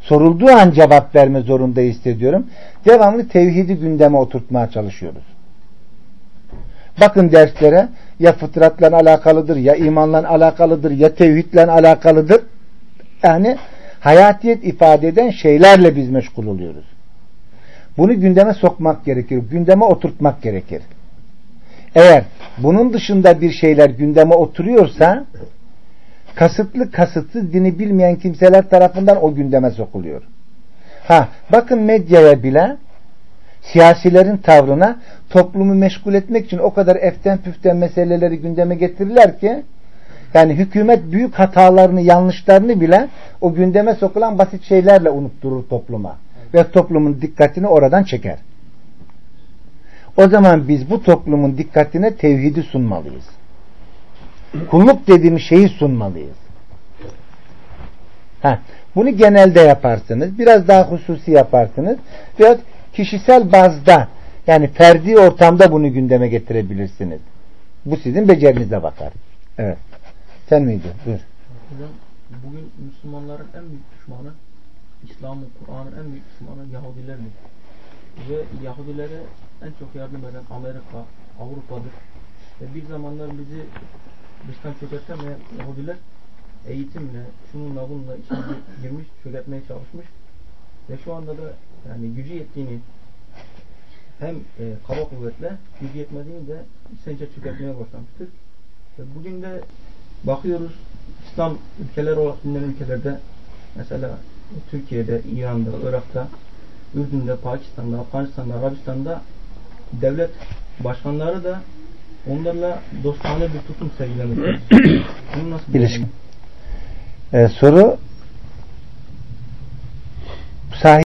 S1: Sorulduğu an cevap verme zorunda hissediyorum. Devamlı tevhidi gündeme oturtmaya çalışıyoruz. Bakın derslere ya fıtratla alakalıdır, ya imanla alakalıdır, ya tevhidle alakalıdır. Yani hayatiyet ifade eden şeylerle biz meşgul oluyoruz. Bunu gündeme sokmak gerekir, gündeme oturtmak gerekir. Eğer bunun dışında bir şeyler gündeme oturuyorsa kasıtlı kasıtsız dini bilmeyen kimseler tarafından o gündeme sokuluyor. Ha, bakın medyaya bile siyasilerin tavrına toplumu meşgul etmek için o kadar eften püften meseleleri gündeme getirirler ki yani hükümet büyük hatalarını, yanlışlarını bile o gündeme sokulan basit şeylerle unutturur topluma. Ve toplumun dikkatini oradan çeker. O zaman biz bu toplumun dikkatine tevhidi sunmalıyız. Kulluk dediğimiz şeyi sunmalıyız. Ha, bunu genelde yaparsınız. Biraz daha hususi yaparsınız. Veyahut kişisel bazda yani ferdi ortamda bunu gündeme getirebilirsiniz. Bu sizin becerinize bakar. Evet. Sen miydi?
S6: Hocam bugün Müslümanların en büyük düşmanı İslam'ın, Kur'an'ın en büyük düşmanı Yahudilerdir. Ve Yahudilere en çok yardım eden Amerika, Avrupa'dır. Ve bir zamanlar bizi dıştan çökertemeyen Yahudiler eğitimle, şununla bununla içine girmiş, çökertmeye çalışmış. Ve şu anda da yani gücü yettiğini hem e, kaba kuvvetle gücü yetmediğini de içten çökertmeye başlamıştır. Ve bugün de bakıyoruz İslam ülkeleri olarak bilinen ülkelerde mesela Türkiye'de, İran'da, Irak'ta, Ürdün'de, Pakistan'da, Afganistan'da, Arabistan'da devlet başkanları da onlarla dostane bir tutum sergilemektedir. Bunu nasıl
S1: bir ee, soru sahi